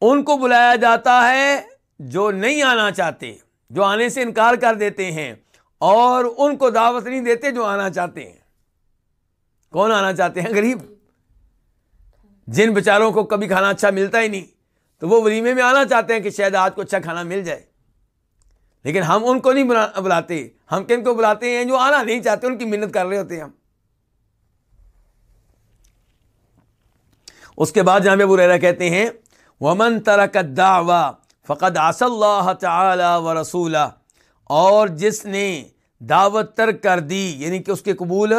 ان کو بلایا جاتا ہے جو نہیں آنا چاہتے، جو آنے سے انکار کر دیتے ہیں، اور ان کو دعوت نہیں دیتے جو آنا چاہتے ہیں۔ کون آنا چاہتے ہیں؟ غریب۔ جن بیچاروں کو کبھی کھانا اچھا ملتا ہی نہیں، تو وہ ولیمے میں آنا چاہتے ہیں کہ شاید آج کو اچھا کھانا مل جائے۔ لیکن ہم ان کو نہیں بلاتے، ہم کن کو بلاتے ہیں جو آنا نہیں چاہتے، ان کی محنت کر رہے ہوتے ہیں ہم۔ اس کے بعد جہاں پہ برا کہتے ہیں، ومن ترک الدعوہ فقد آص اللہ تعالی و رسول اور جس نے دعوت ترک کر دی یعنی کہ اس کے قبول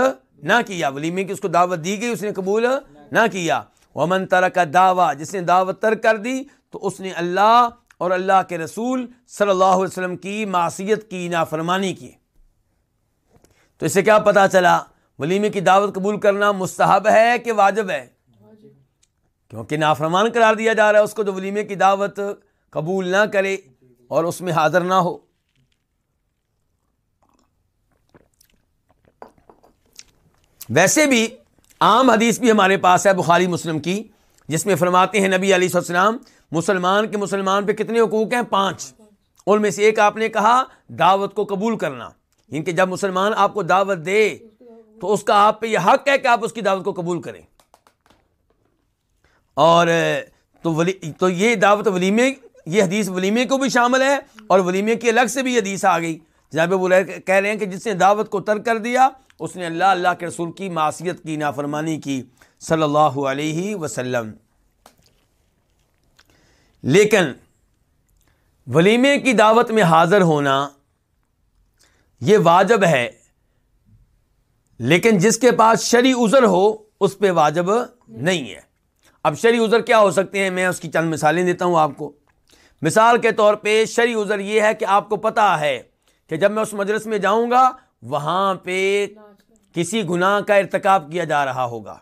نہ کیا، ولیمے کی اس کو دعوت دی گئی، اس نے قبول نہ کیا۔ ومن ترک دعویٰ جس نے دعوت ترک کر دی، تو اس نے اللہ اور اللہ کے رسول صلی اللہ علیہ وسلم کی معصیت کی نافرمانی کی۔ تو اسے کیا پتا چلا؟ ولیمے کی دعوت قبول کرنا مستحب ہے کہ واجب ہے؟ کیونکہ نافرمان قرار دیا جا رہا ہے اس کو، جو ولیمے کی دعوت قبول نہ کرے اور اس میں حاضر نہ ہو۔ ویسے بھی عام حدیث بھی ہمارے پاس ہے بخاری مسلم کی، جس میں فرماتے ہیں نبی علیہ السلام مسلمان کے مسلمان پہ کتنے حقوق ہیں؟ پانچ۔ ان میں سے ایک آپ نے کہا، دعوت کو قبول کرنا۔ یعنی ان کے جب مسلمان آپ کو دعوت دے، تو اس کا آپ پہ یہ حق ہے کہ آپ اس کی دعوت کو قبول کریں۔ اور تو ولی، تو یہ دعوت ولیمے، یہ حدیث ولیمے کو بھی شامل ہے اور ولیمے کی الگ سے بھی حدیث آ گئی۔ جہاں پہ وہ کہہ رہے ہیں کہ جس نے دعوت کو ترک کر دیا اس نے اللہ اللہ کے رسول کی معصیت کی نافرمانی کی، صلی اللہ علیہ وسلم۔ لیکن ولیمے کی دعوت میں حاضر ہونا یہ واجب ہے، لیکن جس کے پاس شری عذر ہو، اس پہ واجب نہیں ہے۔ اب شری عذر کیا ہو سکتے ہیں؟ میں اس کی چند مثالیں دیتا ہوں آپ کو۔ مثال کے طور پہ شری عذر یہ ہے کہ آپ کو پتا ہے کہ جب میں اس مجلس میں جاؤں گا، وہاں پہ کسی گناہ کا ارتکاب کیا جا رہا ہوگا۔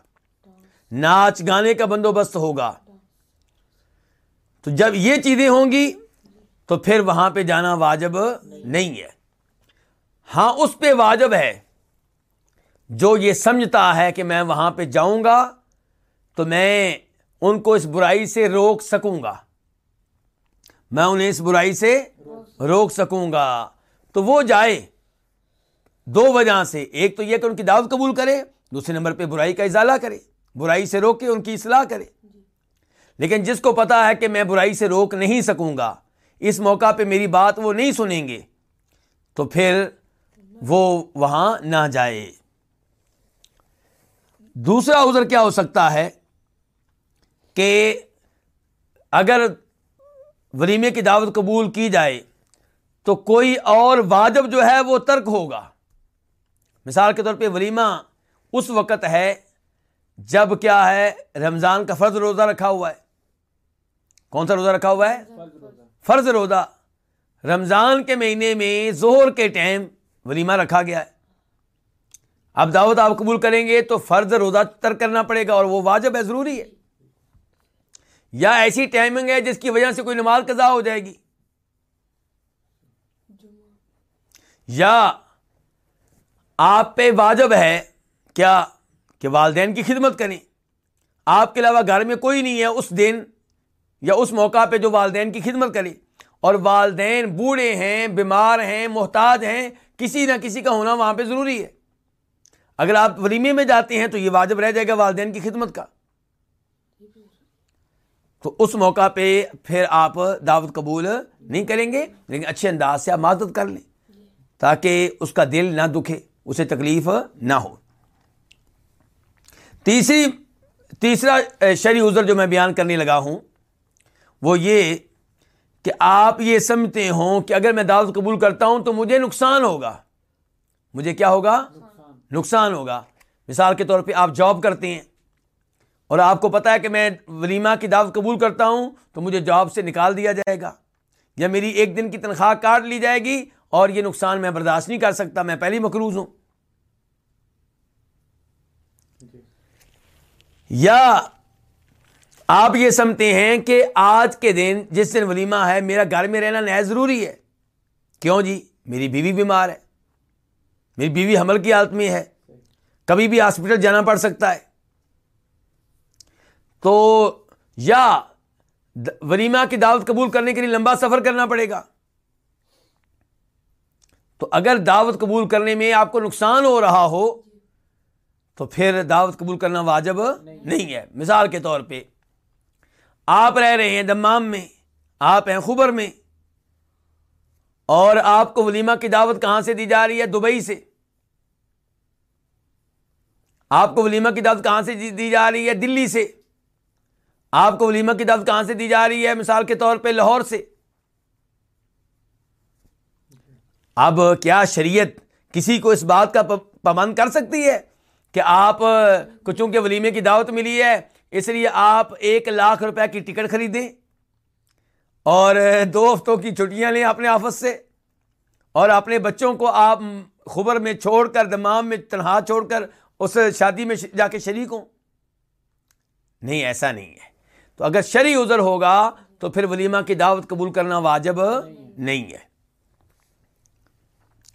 ناچ گانے کا بندوبست ہوگا۔ تو جب یہ چیزیں ہوں گی، تو پھر وہاں پہ جانا واجب نہیں ہے۔ ہاں اس پہ واجب ہے۔ جو یہ سمجھتا ہے کہ میں وہاں پہ جاؤں گا، تو میں ان کو اس برائی سے روک سکوں گا۔ میں انہیں اس برائی سے روک سکوں گا۔ تو وہ جائے۔ دو وجہ سے، ایک تو یہ کہ ان کی دعوت قبول کرے، دوسرے نمبر پہ برائی کا اضالہ کرے، برائی سے روکے، ان کی اصلاح کرے۔ لیکن جس کو پتا ہے کہ میں برائی سے روک نہیں سکوں گا، اس موقع پہ میری بات وہ نہیں سنیں گے، تو پھر وہ وہاں نہ جائے۔ دوسرا عذر کیا ہو سکتا ہے کہ اگر ولیمے کی دعوت قبول کی جائے، تو کوئی اور واجب جو ہے وہ ترک ہوگا۔ مثال کے طور پہ ولیمہ اس وقت ہے جب کیا ہے رمضان کا فرض روزہ رکھا ہوا ہے۔ کون سا روزہ رکھا ہوا ہے؟ فرض روزہ۔ رمضان کے مہینے میں زہر کے ٹائم ولیمہ رکھا گیا ہے۔ اب دعوت آپ قبول کریں گے تو فرض روزہ ترک کرنا پڑے گا اور وہ واجب ہے، ضروری ہے۔ یا ایسی ٹائمنگ ہے جس کی وجہ سے کوئی نماز قضا ہو جائے گی۔ یا آپ پہ واجب ہے کیا کہ والدین کی خدمت کریں؟ آپ کے علاوہ گھر میں کوئی نہیں ہے اس دن یا اس موقع پہ جو والدین کی خدمت کرے اور والدین بوڑھے ہیں، بیمار ہیں، محتاج ہیں، کسی نہ کسی کا ہونا وہاں پہ ضروری ہے۔ اگر آپ ولیمے میں جاتے ہیں تو یہ واجب رہ جائے گا والدین کی خدمت کا۔ تو اس موقع پہ پھر آپ دعوت قبول نہیں کریں گے، لیکن اچھے انداز سے آپ معذرت کر لیں تاکہ اس کا دل نہ دکھے۔ اسے تکلیف نہ ہو۔ تیسری، تیسرا شرعی عذر جو میں بیان کرنے لگا ہوں، وہ یہ کہ آپ یہ سمجھتے ہوں کہ اگر میں دعوت قبول کرتا ہوں تو مجھے نقصان ہوگا۔ مجھے کیا ہوگا؟ نقصان ہوگا۔ مثال کے طور پہ آپ جاب کرتے ہیں اور آپ کو پتا ہے کہ میں ولیمہ کی دعوت قبول کرتا ہوں تو مجھے جاب سے نکال دیا جائے گا یا میری ایک دن کی تنخواہ کاٹ لی جائے گی اور یہ نقصان میں برداشت نہیں کر سکتا، میں پہلی مقروض ہوں۔ یا آپ یہ سمجھتے ہیں کہ آج کے دن جس دن ولیمہ ہے، میرا گھر میں رہنا نہایت ضروری ہے۔ کیوں جی؟ میری بیوی بیمار ہے۔ میری بیوی حمل کی حالت میں ہے۔ کبھی بھی ہاسپٹل جانا پڑ سکتا ہے۔ تو یا ولیمہ کی دعوت قبول کرنے کے لیے لمبا سفر کرنا پڑے گا۔ تو اگر دعوت قبول کرنے میں آپ کو نقصان ہو رہا ہو تو پھر دعوت قبول کرنا واجب نہیں ہے۔ مثال کے طور پہ، آپ رہ رہے ہیں دمام میں، آپ ہیں خبر میں، اور آپ کو ولیمہ کی دعوت کہاں سے دی جا رہی ہے؟ دبئی سے۔ آپ کو ولیمہ کی دعوت کہاں سے دی جا رہی ہے؟ دلی سے۔ آپ کو ولیمہ کی دعوت کہاں سے دی جا رہی ہے؟ مثال کے طور پہ، لاہور سے۔ اب کیا شریعت کسی کو اس بات کا پابند کر سکتی ہے؟ کہ آپ کو چونکہ ولیمے کی دعوت ملی ہے، اس لیے آپ ایک لاکھ روپے کی ٹکٹ خریدیں اور دو ہفتوں کی چھٹیاں لیں اپنے آفس سے۔ اور اپنے بچوں کو آپ خبر میں چھوڑ کر دمام میں تنہا چھوڑ کر، اس شادی میں جا کے شریک ہوں۔ نہیں، ایسا نہیں ہے۔ تو اگر شرعی عذر ہوگا، تو پھر ولیمہ کی دعوت قبول کرنا واجب نہیں ہے۔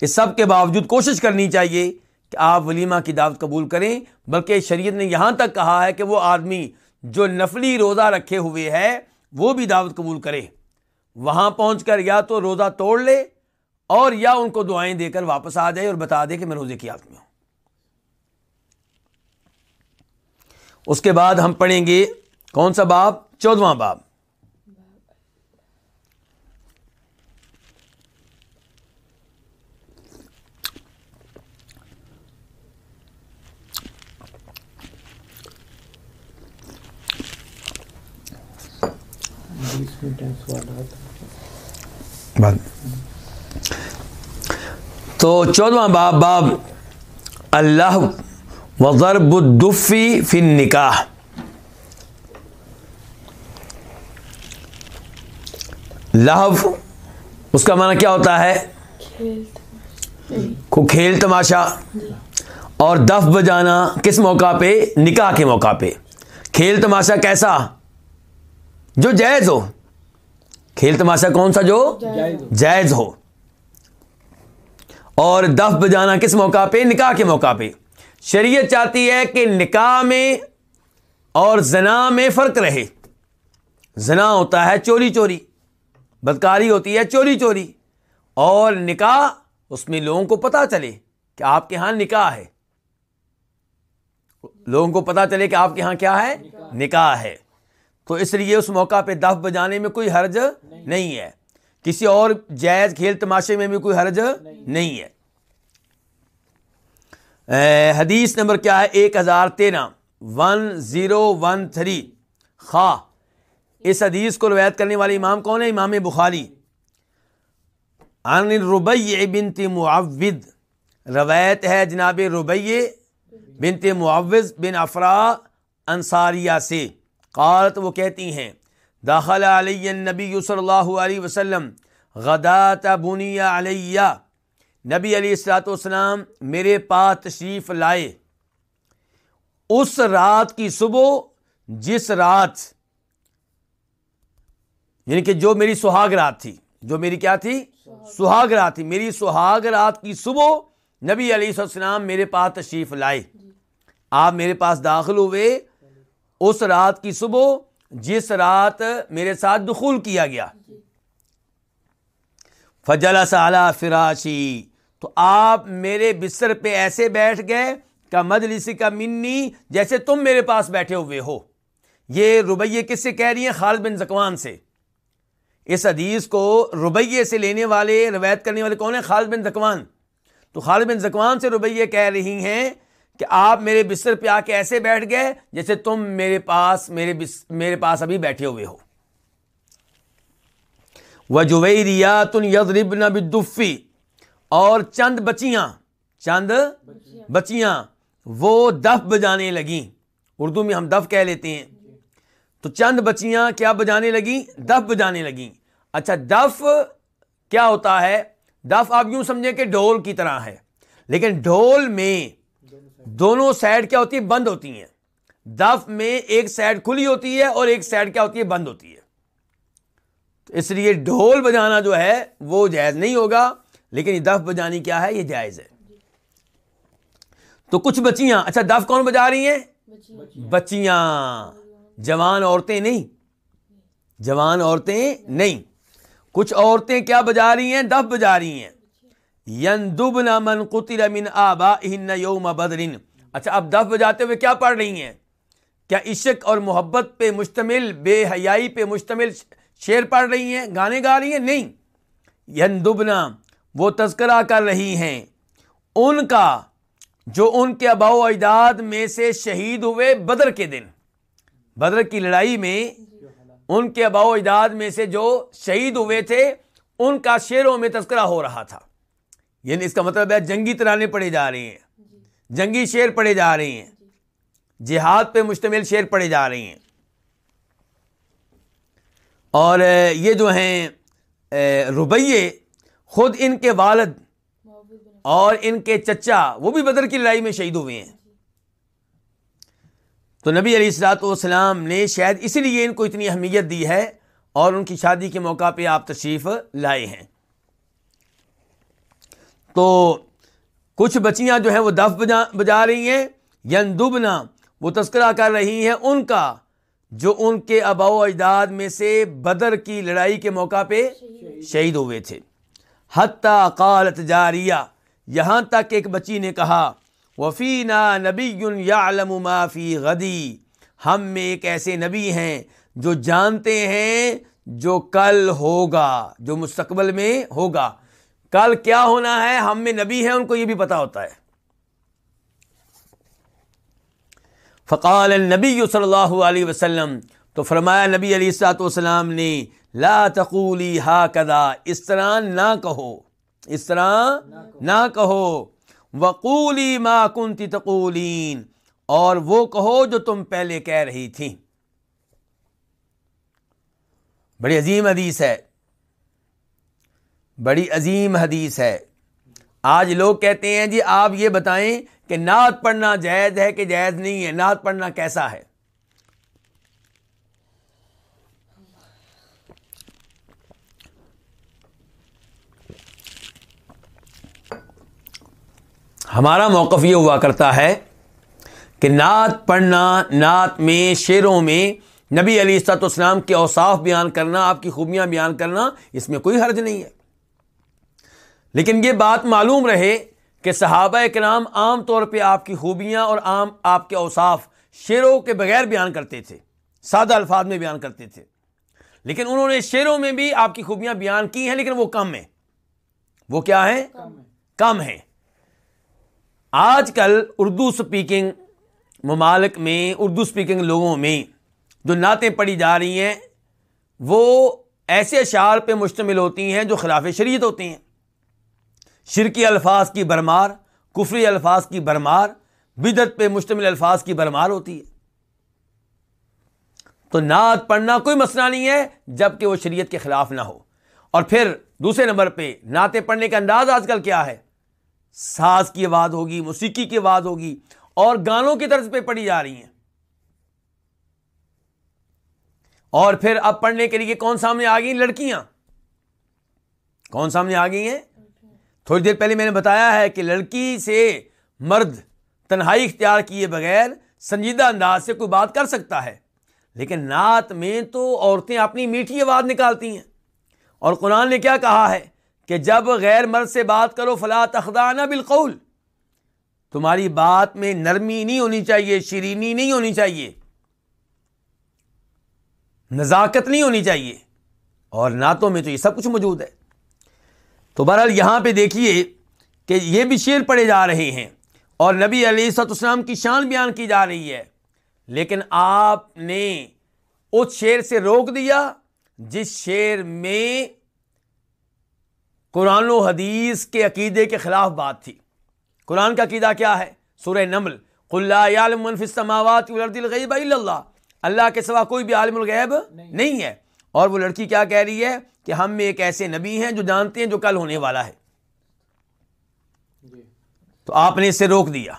اس سب کے باوجود کوشش کرنی چاہیے کہ آپ ولیمہ کی دعوت قبول کریں، بلکہ شریعت نے یہاں تک کہا ہے کہ وہ آدمی جو نفلی روزہ رکھے ہوئے ہے، وہ بھی دعوت قبول کرے۔ وہاں پہنچ کر یا تو روزہ توڑ لے اور یا ان کو دعائیں دے کر واپس آ جائے اور بتا دے کہ میں روزے کی آدمی ہوں۔ اس کے بعد ہم پڑھیں گے کون سا باب؟ چودواں باب۔ تو چودواں باب باب اللہ وضرب الدفی فی النکاح۔ لہو، اس کا معنی کیا ہوتا ہے؟ کو کھیل تماشا۔ اور دف بجانا کس موقع پہ؟ نکاح کے موقع پہ۔ کھیل تماشا کیسا؟ جو جائز ہو۔ کھیل تماشا کون سا جو جائز ہو۔ اور دف بجانا کس موقع پہ؟ نکاح کے موقع پہ۔ شریعت چاہتی ہے کہ نکاح میں اور زنا میں فرق رہے۔ زنا ہوتا ہے چوری چوری بدکاری ہوتی ہے چوری چوری۔ اور نکاح اس میں لوگوں کو پتا چلے کہ آپ کے ہاں نکاح ہے۔ لوگوں کو پتا چلے کہ آپ کے ہاں کیا ہے؟ نکاح ہے۔ تو اس لیے اس موقع پہ دف بجانے میں کوئی حرج نہیں ہے۔ کسی اور جائز کھیل تماشے میں بھی کوئی حرج نہیں ہے۔ حدیث نمبر کیا ہے؟ ایک ہزار تیرہ۔ ون زیرو ون تھری خواہ۔ اس حدیث کو روایت کرنے والے امام کون ہے؟ امام بخاری۔ عن ربیع بنت معوذ۔ روایت ہے جناب ربیع بنت معوذ بن افرا انصاریہ سے۔ قالت وہ کہتی ہیں داخل علی النبی صلی اللہ علیہ وسلم، غدات بنی علیہ، نبی علیہ السلاۃ والسلام میرے پاس تشریف لائے۔ اس رات کی صبح، جس رات یعنی کہ جو میری سہاگ رات تھی، جو میری کیا تھی؟ سہاگ رات تھی۔ میری سہاگ رات کی صبح نبی علیہ السلام میرے پاس تشریف لائے۔ آپ میرے پاس داخل ہوئے اس رات کی صبح جس رات میرے ساتھ دخول کیا گیا۔ فجلا سالہ فراشی۔ تو آپ میرے بستر پہ ایسے بیٹھ گئے کا مجلسی کا منی جیسے تم میرے پاس بیٹھے ہوئے ہو۔ یہ ربیے کس سے کہہ رہی ہیں؟ خالد بن زکوان سے۔ اس حدیث کو ربیے سے لینے والے، روایت کرنے والے کون ہیں؟ خالد بن زکوان۔ تو خالد بن زکوان سے ربیے کہہ رہی ہیں کہ آپ میرے بستر پہ آ کے ایسے بیٹھ گئے جیسے تم میرے پاس، میرے بس، میرے پاس ابھی بیٹھے ہوئے ہو۔ وہ جویریا تن بدفی اور چند بچیاں چند بچیاں، وہ دف بجانے لگیں۔ اردو میں ہم دف کہہ لیتے ہیں۔ تو چند بچیاں کیا بجانے لگیں؟ دف بجانے لگیں۔ اچھا دف کیا ہوتا ہے؟ دف آپ یوں سمجھیں کہ ڈھول کی طرح ہے۔ لیکن ڈھول میں دونوں سائڈ کیا ہوتی ہے؟ بند ہوتی ہیں۔ دف میں ایک سائڈ کھلی ہوتی ہے اور ایک سائڈ کیا ہوتی ہے؟ بند ہوتی ہے۔ تو اس لیے ڈھول بجانا جو ہے وہ جائز نہیں ہوگا۔ لیکن یہ دف بجانی کیا ہے؟ یہ جائز ہے۔ تو کچھ بچیاں اچھا دف کون بجا رہی ہیں؟ بچیاں۔ جوان عورتیں نہیں۔ جوان عورتیں نہیں۔ کچھ عورتیں کیا بجا رہی ہیں؟ دف بجا رہی ہیں۔ یندبن من قتل من آبائہن یوم بدرن اچھا اب دف بجاتے ہوئے کیا پڑھ رہی ہیں؟ کیا عشق اور محبت پہ مشتمل، بے حیائی پہ مشتمل شعر پڑھ رہی ہیں؟ گانے گا رہی ہیں؟ نہیں. یندبنا وہ تذکرہ کر رہی ہیں۔ ان کا، جو ان کے ابا و اجداد میں سے شہید ہوئے بدر کے دن. بدر کی لڑائی میں ان کے ابا و اجداد میں سے جو شہید ہوئے تھے، ان کا شعروں میں تذکرہ ہو رہا تھا۔ یعنی اس کا مطلب ہے جنگی ترانے پڑے جا رہے ہیں۔ جنگی شعر پڑے جا رہے ہیں۔ جہاد پہ مشتمل شعر پڑے جا رہے ہیں۔ اور یہ جو ہیں ربیے خود ان کے والد اور ان کے چچا وہ بھی بدر کی لڑائی میں شہید ہوئے ہیں۔ تو نبی علیہ السلاۃ والسلام نے شاید اسی لیے ان کو اتنی اہمیت دی ہے اور ان کی شادی کے موقع پہ آپ تشریف لائے ہیں۔ تو کچھ بچیاں جو ہیں وہ دف بجا بجا رہی ہیں، یندبنا، وہ تذکرہ کر رہی ہیں ان کا، جو ان کے ابا و اجداد میں سے بدر کی لڑائی کے موقع پہ شہید ہوئے تھے۔ حتیٰ قالت جاریہ، یہاں تک ایک بچی نے کہا، وفینا نبی یا فی غدی، ہم میں ایک ایسے نبی ہیں جو جانتے ہیں جو کل ہوگا، جو مستقبل میں ہوگا۔ کل کیا ہونا ہے؟ ہم میں نبی ہیں، ان کو یہ بھی پتا ہوتا ہے۔ فقال النبی صلی اللہ علیہ وسلم، تو فرمایا نبی علیہ السلاۃ والسلام نے، لا تقولی ہا کدا اس طرح نہ کہو۔ اس طرح نہ کہو۔ وقولی ما کنتی تقولین، اور وہ کہو جو تم پہلے کہہ رہی تھی بڑی عظیم حدیث ہے۔ بڑی عظیم حدیث ہے۔ آج لوگ کہتے ہیں جی آپ یہ بتائیں کہ نعت پڑھنا جائز ہے کہ جائز نہیں ہے؟ نعت پڑھنا کیسا ہے؟ ہمارا موقف یہ ہوا کرتا ہے کہ نعت پڑھنا، نعت میں، شعروں میں نبی علی سات اسلام کے اوصاف بیان کرنا، آپ کی خوبیاں بیان کرنا، اس میں کوئی حرج نہیں ہے۔ لیکن یہ بات معلوم رہے کہ صحابہ کرام عام طور پہ آپ کی خوبیاں اور عام آپ کے اوصاف شعروں کے بغیر بیان کرتے تھے، سادہ الفاظ میں بیان کرتے تھے۔ لیکن انہوں نے شعروں میں بھی آپ کی خوبیاں بیان کی ہیں، لیکن وہ کم ہیں۔ وہ کیا ہیں؟ کم ہیں۔ آج کل اردو سپیکنگ ممالک میں، اردو سپیکنگ لوگوں میں جو نعتیں پڑھی جا رہی ہیں، وہ ایسے اشعار پہ مشتمل ہوتی ہیں جو خلاف شریعت ہوتی ہیں۔ شرکی الفاظ کی برمار، کفری الفاظ کی برمار بدت پہ مشتمل الفاظ کی برمار ہوتی ہے۔ تو نعت پڑھنا کوئی مسئلہ نہیں ہے جبکہ وہ شریعت کے خلاف نہ ہو۔ اور پھر دوسرے نمبر پہ نعتیں پڑھنے کا انداز آج کل کیا ہے؟ ساز کی آواز ہوگی، موسیقی کی آواز ہوگی، اور گانوں کی طرز پہ پڑھی جا رہی ہیں۔ اور پھر اب پڑھنے کے لیے کون سامنے آ گئی لڑکیاں۔ کون سامنے آ گئی ہیں؟ تھوڑی دیر پہلے میں نے بتایا ہے کہ لڑکی سے مرد تنہائی اختیار کیے بغیر سنجیدہ انداز سے کوئی بات کر سکتا ہے۔ لیکن نعت میں تو عورتیں اپنی میٹھی آواز نکالتی ہیں۔ اور قرآن نے کیا کہا ہے کہ جب غیر مرد سے بات کرو فلا تخدانہ بالقول۔ تمہاری بات میں نرمی نہیں ہونی چاہیے، شیرینی نہیں ہونی چاہیے۔ نزاکت نہیں ہونی چاہیے۔ اور نعتوں میں تو یہ سب کچھ موجود ہے۔ تو بہرحال یہاں پہ دیکھیے کہ یہ بھی شعر پڑے جا رہے ہیں اور نبی علیہ صد اسلام کی شان بیان کی جا رہی ہے۔ لیکن آپ نے اس شعر سے روک دیا جس شعر میں قرآن و حدیث کے عقیدے کے خلاف بات تھی۔ قرآن کا عقیدہ کیا ہے؟ سورہ نمل۔ السماوات والارض الغیب الا اللہ۔ اللہ کے سوا کوئی بھی عالم الغیب نہیں ہے۔ اور وہ لڑکی کیا کہہ رہی ہے؟ کہ ہم میں ایک ایسے نبی ہیں جو جانتے ہیں جو کل ہونے والا ہے۔ تو آپ نے اسے روک دیا۔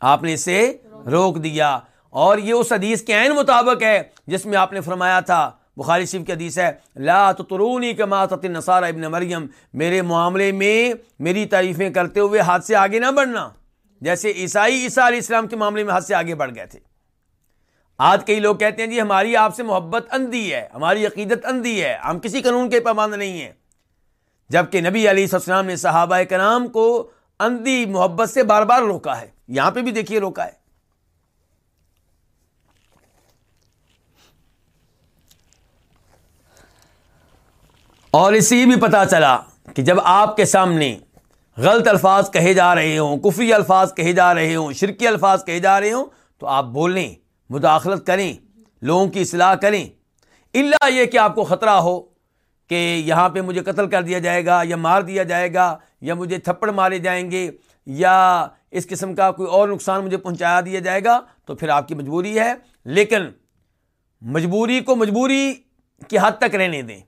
آپ نے اسے روک دیا۔ اور یہ اس حدیث کے عین مطابق ہے جس میں آپ نے فرمایا تھا۔ بخاری شریف کی حدیث ہے لا ترونی کے ماتت نصارہ ابن مریم۔ میرے معاملے میں میری تعریفیں کرتے ہوئے ہاتھ سے آگے نہ بڑھنا۔ جیسے عیسائی عیسیٰ علیہ السلام کے معاملے میں ہاتھ سے آگے بڑھ گئے تھے۔ آج کئی لوگ کہتے ہیں جی ہماری آپ سے محبت اندھی ہے، ہماری عقیدت اندھی ہے، ہم کسی قانون کے پابند نہیں ہیں۔ جبکہ نبی علیہ السلام نے صحابہ کرام کو اندھی محبت سے بار بار روکا ہے۔ یہاں پہ بھی دیکھیے روکا ہے۔ اور اسی بھی پتا چلا کہ جب آپ کے سامنے غلط الفاظ کہے جا رہے ہوں، کفری الفاظ کہے جا رہے ہوں، شرکی الفاظ کہے جا رہے ہوں، تو آپ بولیں مداخلت کریں، لوگوں کی اصلاح کریں۔ اللہ یہ کہ آپ کو خطرہ ہو کہ یہاں پہ مجھے قتل کر دیا جائے گا یا مار دیا جائے گا یا مجھے تھپڑ مارے جائیں گے یا اس قسم کا کوئی اور نقصان مجھے پہنچایا دیا جائے گا تو پھر آپ کی مجبوری ہے۔ لیکن مجبوری کو مجبوری کی حد تک رہنے دیں۔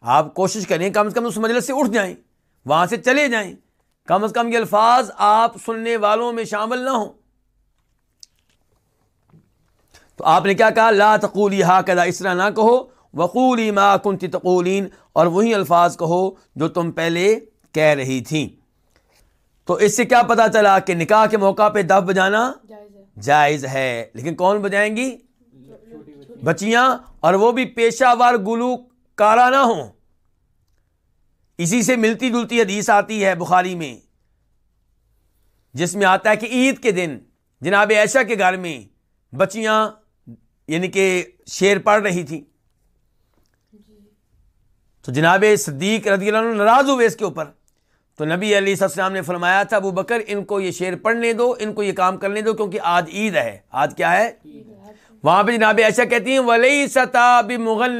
آپ کوشش کریں کم از کم اس مجلس سے اٹھ جائیں، وہاں سے چلے جائیں۔ کم از کم یہ الفاظ آپ سننے والوں میں شامل نہ ہوں۔ تو آپ نے کیا کہا؟ لا تقولی ہا کدا اس طرح نہ کہو۔ وقولی ما کنتی تقولین، اور وہی الفاظ کہو جو تم پہلے کہہ رہی تھیں۔ تو اس سے کیا پتا چلا کہ نکاح کے موقع پہ دف بجانا جائز ہے؟ لیکن کون بجائیں گی؟ بچیاں، اور وہ بھی پیشہ ور گلو کارا نہ ہوں۔ اسی سے ملتی جلتی حدیث آتی ہے بخاری میں، جس میں آتا ہے کہ عید کے دن جناب ایشا کے گھر میں بچیاں یعنی کہ شیر پڑھ رہی تھی۔ تو جناب صدیق رضی اللہ عنہ ناراض ہوئے اس کے اوپر۔ تو نبی علی السلام نے فرمایا تھا، ابو بکر، ان کو یہ شعر پڑھنے دو، ان کو یہ کام کرنے دو، کیونکہ آج عید ہے۔ آج کیا ہے؟ وہاں پہ جناب ایسا کہتی ہیں ولی ستا بھی مغل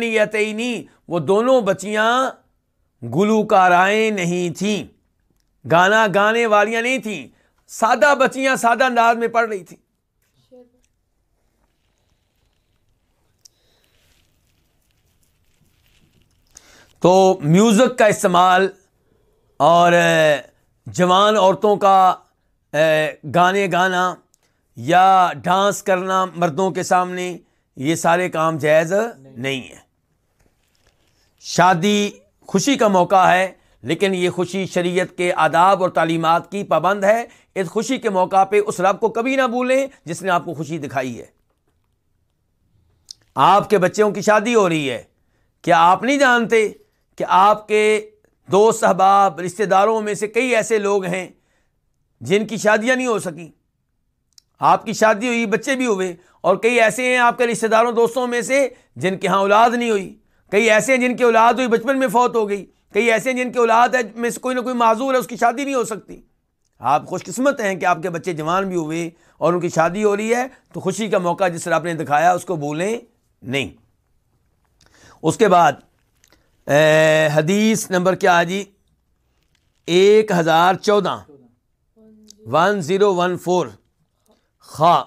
وہ دونوں بچیاں گلوکارائیں نہیں تھیں، گانا گانے والیاں نہیں تھیں۔ سادہ بچیاں سادہ انداز میں پڑھ رہی تھیں۔ تو میوزک کا استعمال اور جوان عورتوں کا گانے گانا یا ڈانس کرنا مردوں کے سامنے، یہ سارے کام جائز نہیں ہے شادی خوشی کا موقع ہے، لیکن یہ خوشی شریعت کے آداب اور تعلیمات کی پابند ہے۔ اس خوشی کے موقع پہ اس رب کو کبھی نہ بھولیں جس نے آپ کو خوشی دکھائی ہے۔ آپ کے بچوں کی شادی ہو رہی ہے۔ کیا آپ نہیں جانتے؟ کہ آپ کے دوست احباب رشتے داروں میں سے کئی ایسے لوگ ہیں جن کی شادیاں نہیں ہو سکیں۔ آپ کی شادی ہوئی، بچے بھی ہوئے، اور کئی ایسے ہیں آپ کے رشتے داروں، دوستوں میں سے جن کے ہاں اولاد نہیں ہوئی۔ کئی ایسے ہیں جن کی اولاد ہوئی، بچپن میں فوت ہو گئی۔ کئی ایسے ہیں جن کی اولاد ہے، میں سے کوئی نہ کوئی معذور ہے، اس کی شادی نہیں ہو سکتی۔ آپ خوش قسمت ہیں کہ آپ کے بچے جوان بھی ہوئے اور ان کی شادی ہو رہی ہے، تو خوشی کا موقع جس طرح آپ نے دکھایا، اس کو بولیں نہیں۔ اس کے بعد حدیث نمبر کیا جی؟ ایک ہزار چودہ۔ ون زیرو ون فور خا۔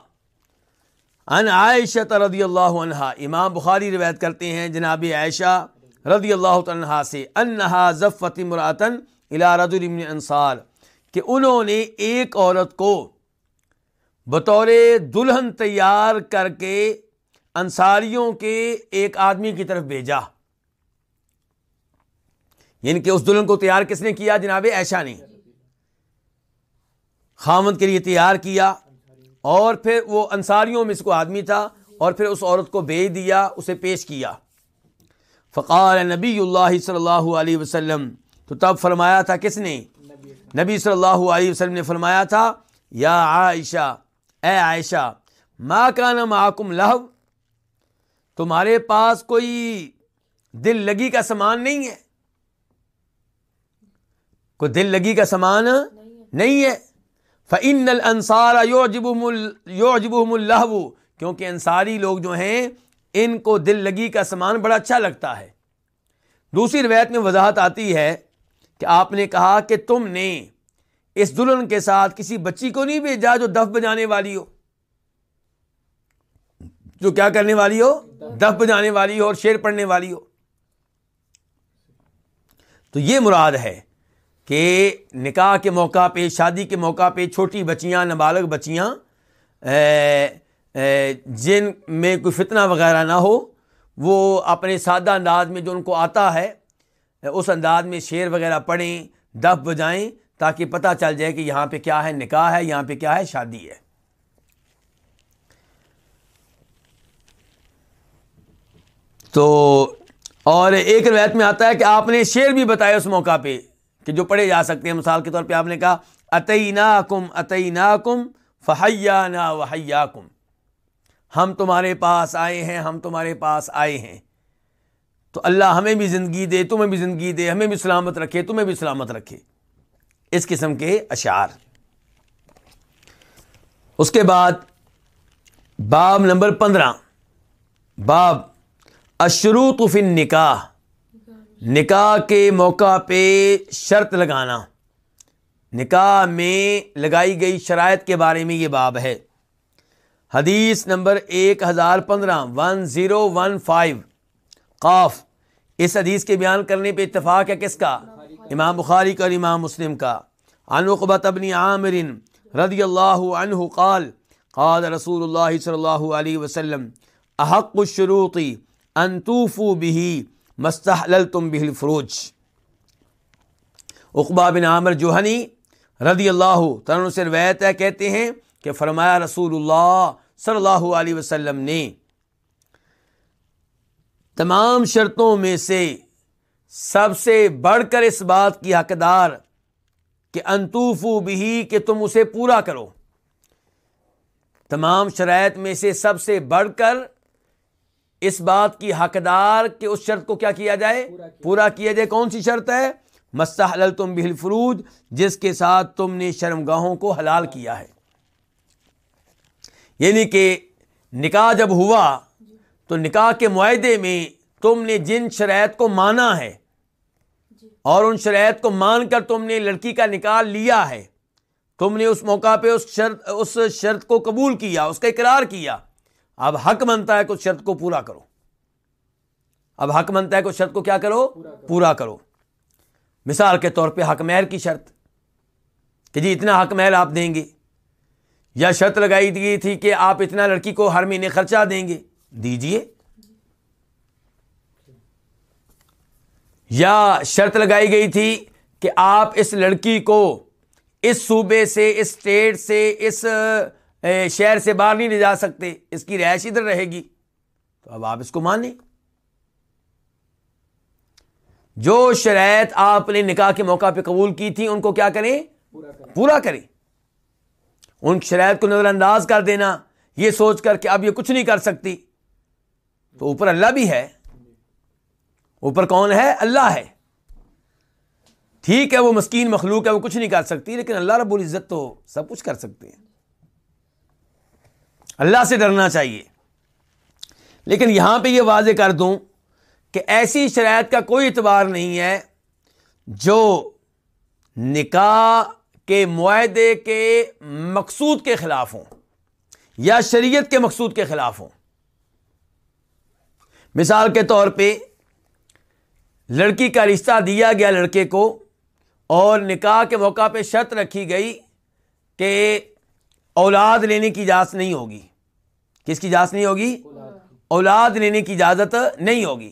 ان عائشہ رضی اللہ عنہ امام بخاری روایت کرتے ہیں، جناب عائشہ رضی اللہ عنہ سے، انہا ضفت مراتن الا رجل من انصار، کہ انہوں نے ایک عورت کو بطور دلہن تیار کر کے انصاریوں کے ایک آدمی کی طرف بھیجا۔ یعنی کہ اس دلہن کو تیار کس نے کیا جناب ایشا نے؟ خامد کے لیے تیار کیا اور پھر وہ انصاریوں میں اس کو آدمی تھا اور پھر اس عورت کو بھیج دیا، اسے پیش کیا۔ فقال نبی اللہ صلی اللہ علیہ وسلم، تو تب فرمایا تھا کس نے؟ نبی صلی اللہ علیہ وسلم نے فرمایا تھا، یا عائشہ، اے عائشہ، ما کان معکم لہو، تمہارے پاس کوئی دل لگی کا سامان نہیں ہے۔ کوئی دل لگی کا سامان؟ نہیں ہے۔ فعن الصار یوجب اللہ کیونکہ انصاری لوگ جو ہیں، ان کو دل لگی کا سامان بڑا اچھا لگتا ہے۔ دوسری روایت میں وضاحت آتی ہے کہ آپ نے کہا کہ تم نے اس دلہن کے ساتھ کسی بچی کو نہیں بھیجا جو دف بجانے والی ہو۔ جو کیا کرنے والی ہو؟ دف بجانے والی ہو اور شیر پڑھنے والی ہو۔ تو یہ مراد ہے کہ نکاح کے موقع پہ، شادی کے موقع پہ چھوٹی بچیاں، نابالغ بچیاں جن میں کوئی فتنہ وغیرہ نہ ہو، وہ اپنے سادہ انداز میں جو ان کو آتا ہے، اس انداز میں شعر وغیرہ پڑھیں، دف بجائیں، تاکہ پتہ چل جائے کہ یہاں پہ کیا ہے، نکاح ہے، یہاں پہ کیا ہے، شادی ہے۔ تو اور ایک روایت میں آتا ہے کہ آپ نے شعر بھی بتایا اس موقع پہ۔ کہ جو پڑھے جا سکتے ہیں۔ مثال کے طور پہ آپ نے کہا عطئی نا کم عطئی نا کم فہیا نا وحیا کم ہم تمہارے پاس آئے ہیں، ہم تمہارے پاس آئے ہیں۔ تو اللہ ہمیں بھی زندگی دے، تمہیں بھی زندگی دے، ہمیں بھی سلامت رکھے، تمہیں بھی سلامت رکھے۔ اس قسم کے اشعار۔ اس کے بعد باب نمبر پندرہ۔ باب اشروط فن نکاح نکاح کے موقع پہ شرط لگانا۔ نکاح میں لگائی گئی شرائط کے بارے میں یہ باب ہے۔ حدیث نمبر ایک ہزار پندرہ ون زیرو ون فائیو قاف۔ اس حدیث کے بیان کرنے پہ اتفاق ہے کس کا؟ امام بخاری کا اور امام مسلم کا۔ انقبت ابن عامر رضی اللہ عنہ قال قال رسول اللہ صلی اللہ علیہ وسلم، احق الشروطی انطوفو بھی مستحل تم بہل فروج اقبا بن عامر جوہنی رضی اللہ تن سے روایت ہے، کہتے ہیں کہ فرمایا رسول اللہ صلی اللہ علیہ وسلم نے تمام شرطوں میں سے سب سے بڑھ کر اس بات کی حقدار کہ انتوفو بھی کہ تم اسے پورا کرو۔ تمام شرائط میں سے سب سے بڑھ کر اس بات کی حقدار کہ اس شرط کو کیا کیا جائے؟ پورا کیا جائے۔ کون سی شرط ہے؟ مستحل تم بہل فروج جس کے ساتھ تم نے شرم گاہوں کو حلال کیا ہے۔ یعنی کہ نکاح جب ہوا تو نکاح کے معاہدے میں تم نے جن شرائط کو مانا ہے اور ان شرائط کو مان کر تم نے لڑکی کا نکاح لیا ہے تم نے اس موقع پہ اس شرط اس شرط کو قبول کیا اس کا اقرار کیا۔ اب حق بنتا ہے کہ اس شرط کو پورا کرو۔ اب حق بنتا ہے کہ اس شرط کو کیا کرو؟ پورا کرو۔ مثال کے طور پہ حق مہر کی شرط۔ کہ جی اتنا حق مہر آپ دیں گے۔ یا شرط لگائی گئی تھی کہ آپ اتنا لڑکی کو ہر مہینے خرچہ دیں گے۔ دیجیے یا شرط لگائی گئی تھی کہ آپ اس لڑکی کو اس صوبے سے، اس اسٹیٹ سے، اس شہر سے باہر نہیں لے جا سکتے، اس کی رہائش ادھر رہے گی۔ تو اب آپ اس کو مانیں۔ جو شرائط آپ نے نکاح کے موقع پہ قبول کی تھی، ان کو کیا کریں؟ پورا کریں۔ ان شرائط کو نظر انداز کر دینا، یہ سوچ کر کہ اب یہ کچھ نہیں کر سکتی۔ تو اوپر اللہ بھی ہے۔ اوپر کون ہے؟ اللہ ہے۔ ٹھیک ہے، وہ مسکین مخلوق ہے، وہ کچھ نہیں کر سکتی، لیکن اللہ رب العزت تو سب کچھ کر سکتے ہیں۔ اللہ سے ڈرنا چاہیے۔ لیکن یہاں پہ یہ واضح کر دوں کہ ایسی شرائط کا کوئی اعتبار نہیں ہے جو نکاح کے معاہدے کے مقصود کے خلاف ہوں یا شریعت کے مقصود کے خلاف ہوں۔ مثال کے طور پہ لڑکی کا رشتہ دیا گیا لڑکے کو اور نکاح کے موقع پہ شرط رکھی گئی کہ اولاد لینے کی اجازت نہیں ہوگی۔ کس کی اجازت نہیں ہوگی؟ اولاد لینے کی اجازت نہیں ہوگی۔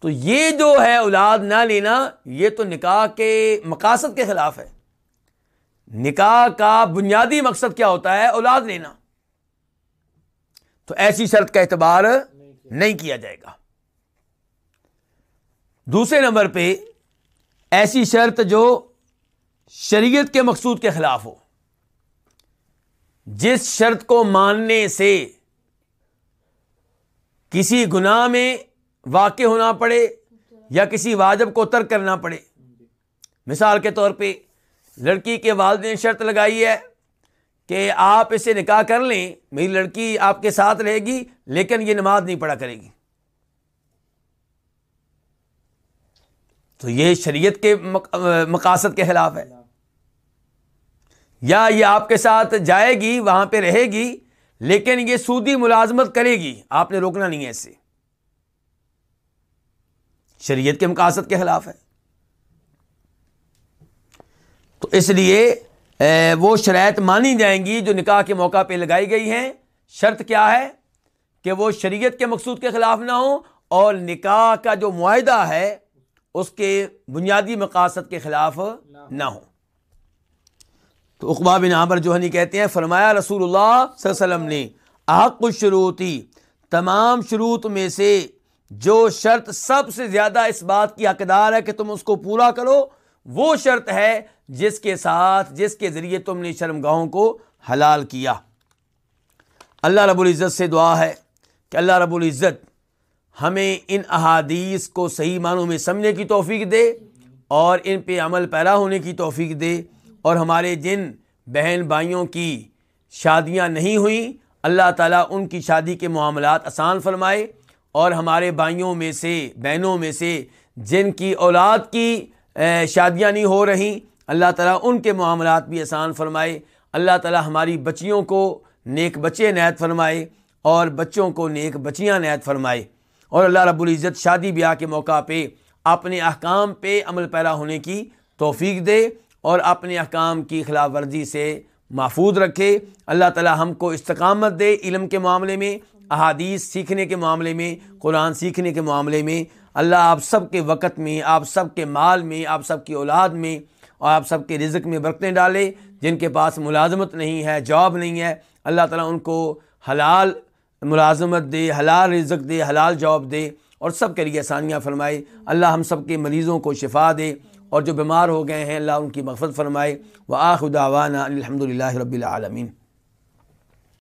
تو یہ جو ہے اولاد نہ لینا، یہ تو نکاح کے مقاصد کے خلاف ہے۔ نکاح کا بنیادی مقصد کیا ہوتا ہے؟ اولاد لینا۔ تو ایسی شرط کا اعتبار نہیں کیا جائے گا۔ دوسرے نمبر پہ ایسی شرط جو شریعت کے مقصود کے خلاف ہو۔ جس شرط کو ماننے سے کسی گناہ میں واقع ہونا پڑے یا کسی واجب کو ترک کرنا پڑے۔ مثال کے طور پہ لڑکی کے والد نے شرط لگائی ہے کہ آپ اسے نکاح کر لیں، میری لڑکی آپ کے ساتھ رہے گی، لیکن یہ نماز نہیں پڑھا کرے گی۔ تو یہ شریعت کے مقاصد کے خلاف ہے۔ یا یہ آپ کے ساتھ جائے گی، وہاں پہ رہے گی لیکن یہ سودی ملازمت کرے گی آپ نے روکنا نہیں ہے اس سے شریعت کے مقاصد کے خلاف ہے۔ تو اس لیے وہ شرائط مانی جائیں گی جو نکاح کے موقع پہ لگائی گئی ہیں۔ شرط کیا ہے؟ کہ وہ شریعت کے مقصود کے خلاف نہ ہو اور نکاح کا جو معاہدہ ہے اس کے بنیادی مقاصد کے خلاف نہ ہو۔ تو اقبا بن عامر جو ہنی کہتے ہیں، فرمایا رسول اللہ صلی اللہ علیہ وسلم نے آق شروطی تمام شروط میں سے جو شرط سب سے زیادہ اس بات کی حقدار ہے کہ تم اس کو پورا کرو، وہ شرط ہے جس کے ساتھ، جس کے ذریعے تم نے شرم گاہوں کو حلال کیا۔ اللہ رب العزت سے دعا ہے کہ اللہ رب العزت ہمیں ان احادیث کو صحیح معنوں میں سمجھنے کی توفیق دے اور ان پہ عمل پیرا ہونے کی توفیق دے۔ اور ہمارے جن بہن بھائیوں کی شادیاں نہیں ہوئیں، اللہ تعالیٰ ان کی شادی کے معاملات آسان فرمائے اور ہمارے بھائیوں میں سے، بہنوں میں سے جن کی اولاد کی شادیاں نہیں ہو رہی اللہ تعالیٰ ان کے معاملات بھی آسان فرمائے۔ اللہ تعالیٰ ہماری بچیوں کو نیک بچے نیت فرمائے اور بچوں کو نیک بچیاں نیت فرمائے۔ اور اللہ رب العزت شادی بیاہ کے موقع پہ اپنے احکام پہ عمل پیرا ہونے کی توفیق دے۔ اور اپنے احکام کی خلاف ورزی سے محفوظ رکھے۔ اللہ تعالی ہم کو استقامت دے علم کے معاملے میں، احادیث سیکھنے کے معاملے میں، قرآن سیکھنے کے معاملے میں۔ اللہ آپ سب کے وقت میں، آپ سب کے مال میں، آپ سب کی اولاد میں اور آپ سب کے رزق میں برتنیں ڈالے۔ جن کے پاس ملازمت نہیں ہے، جاب نہیں ہے، اللہ تعالیٰ ان کو حلال ملازمت دے، حلال رزق دے، حلال جاب دے اور سب کے لیے آسانیاں فرمائے۔ اللہ ہم سب کے مریضوں کو شفا دے۔ اور جو بیمار ہو گئے ہیں، اللہ ان کی مغفرت فرمائے۔ وہ آخداوانہ الحمد للہ رب العالمین۔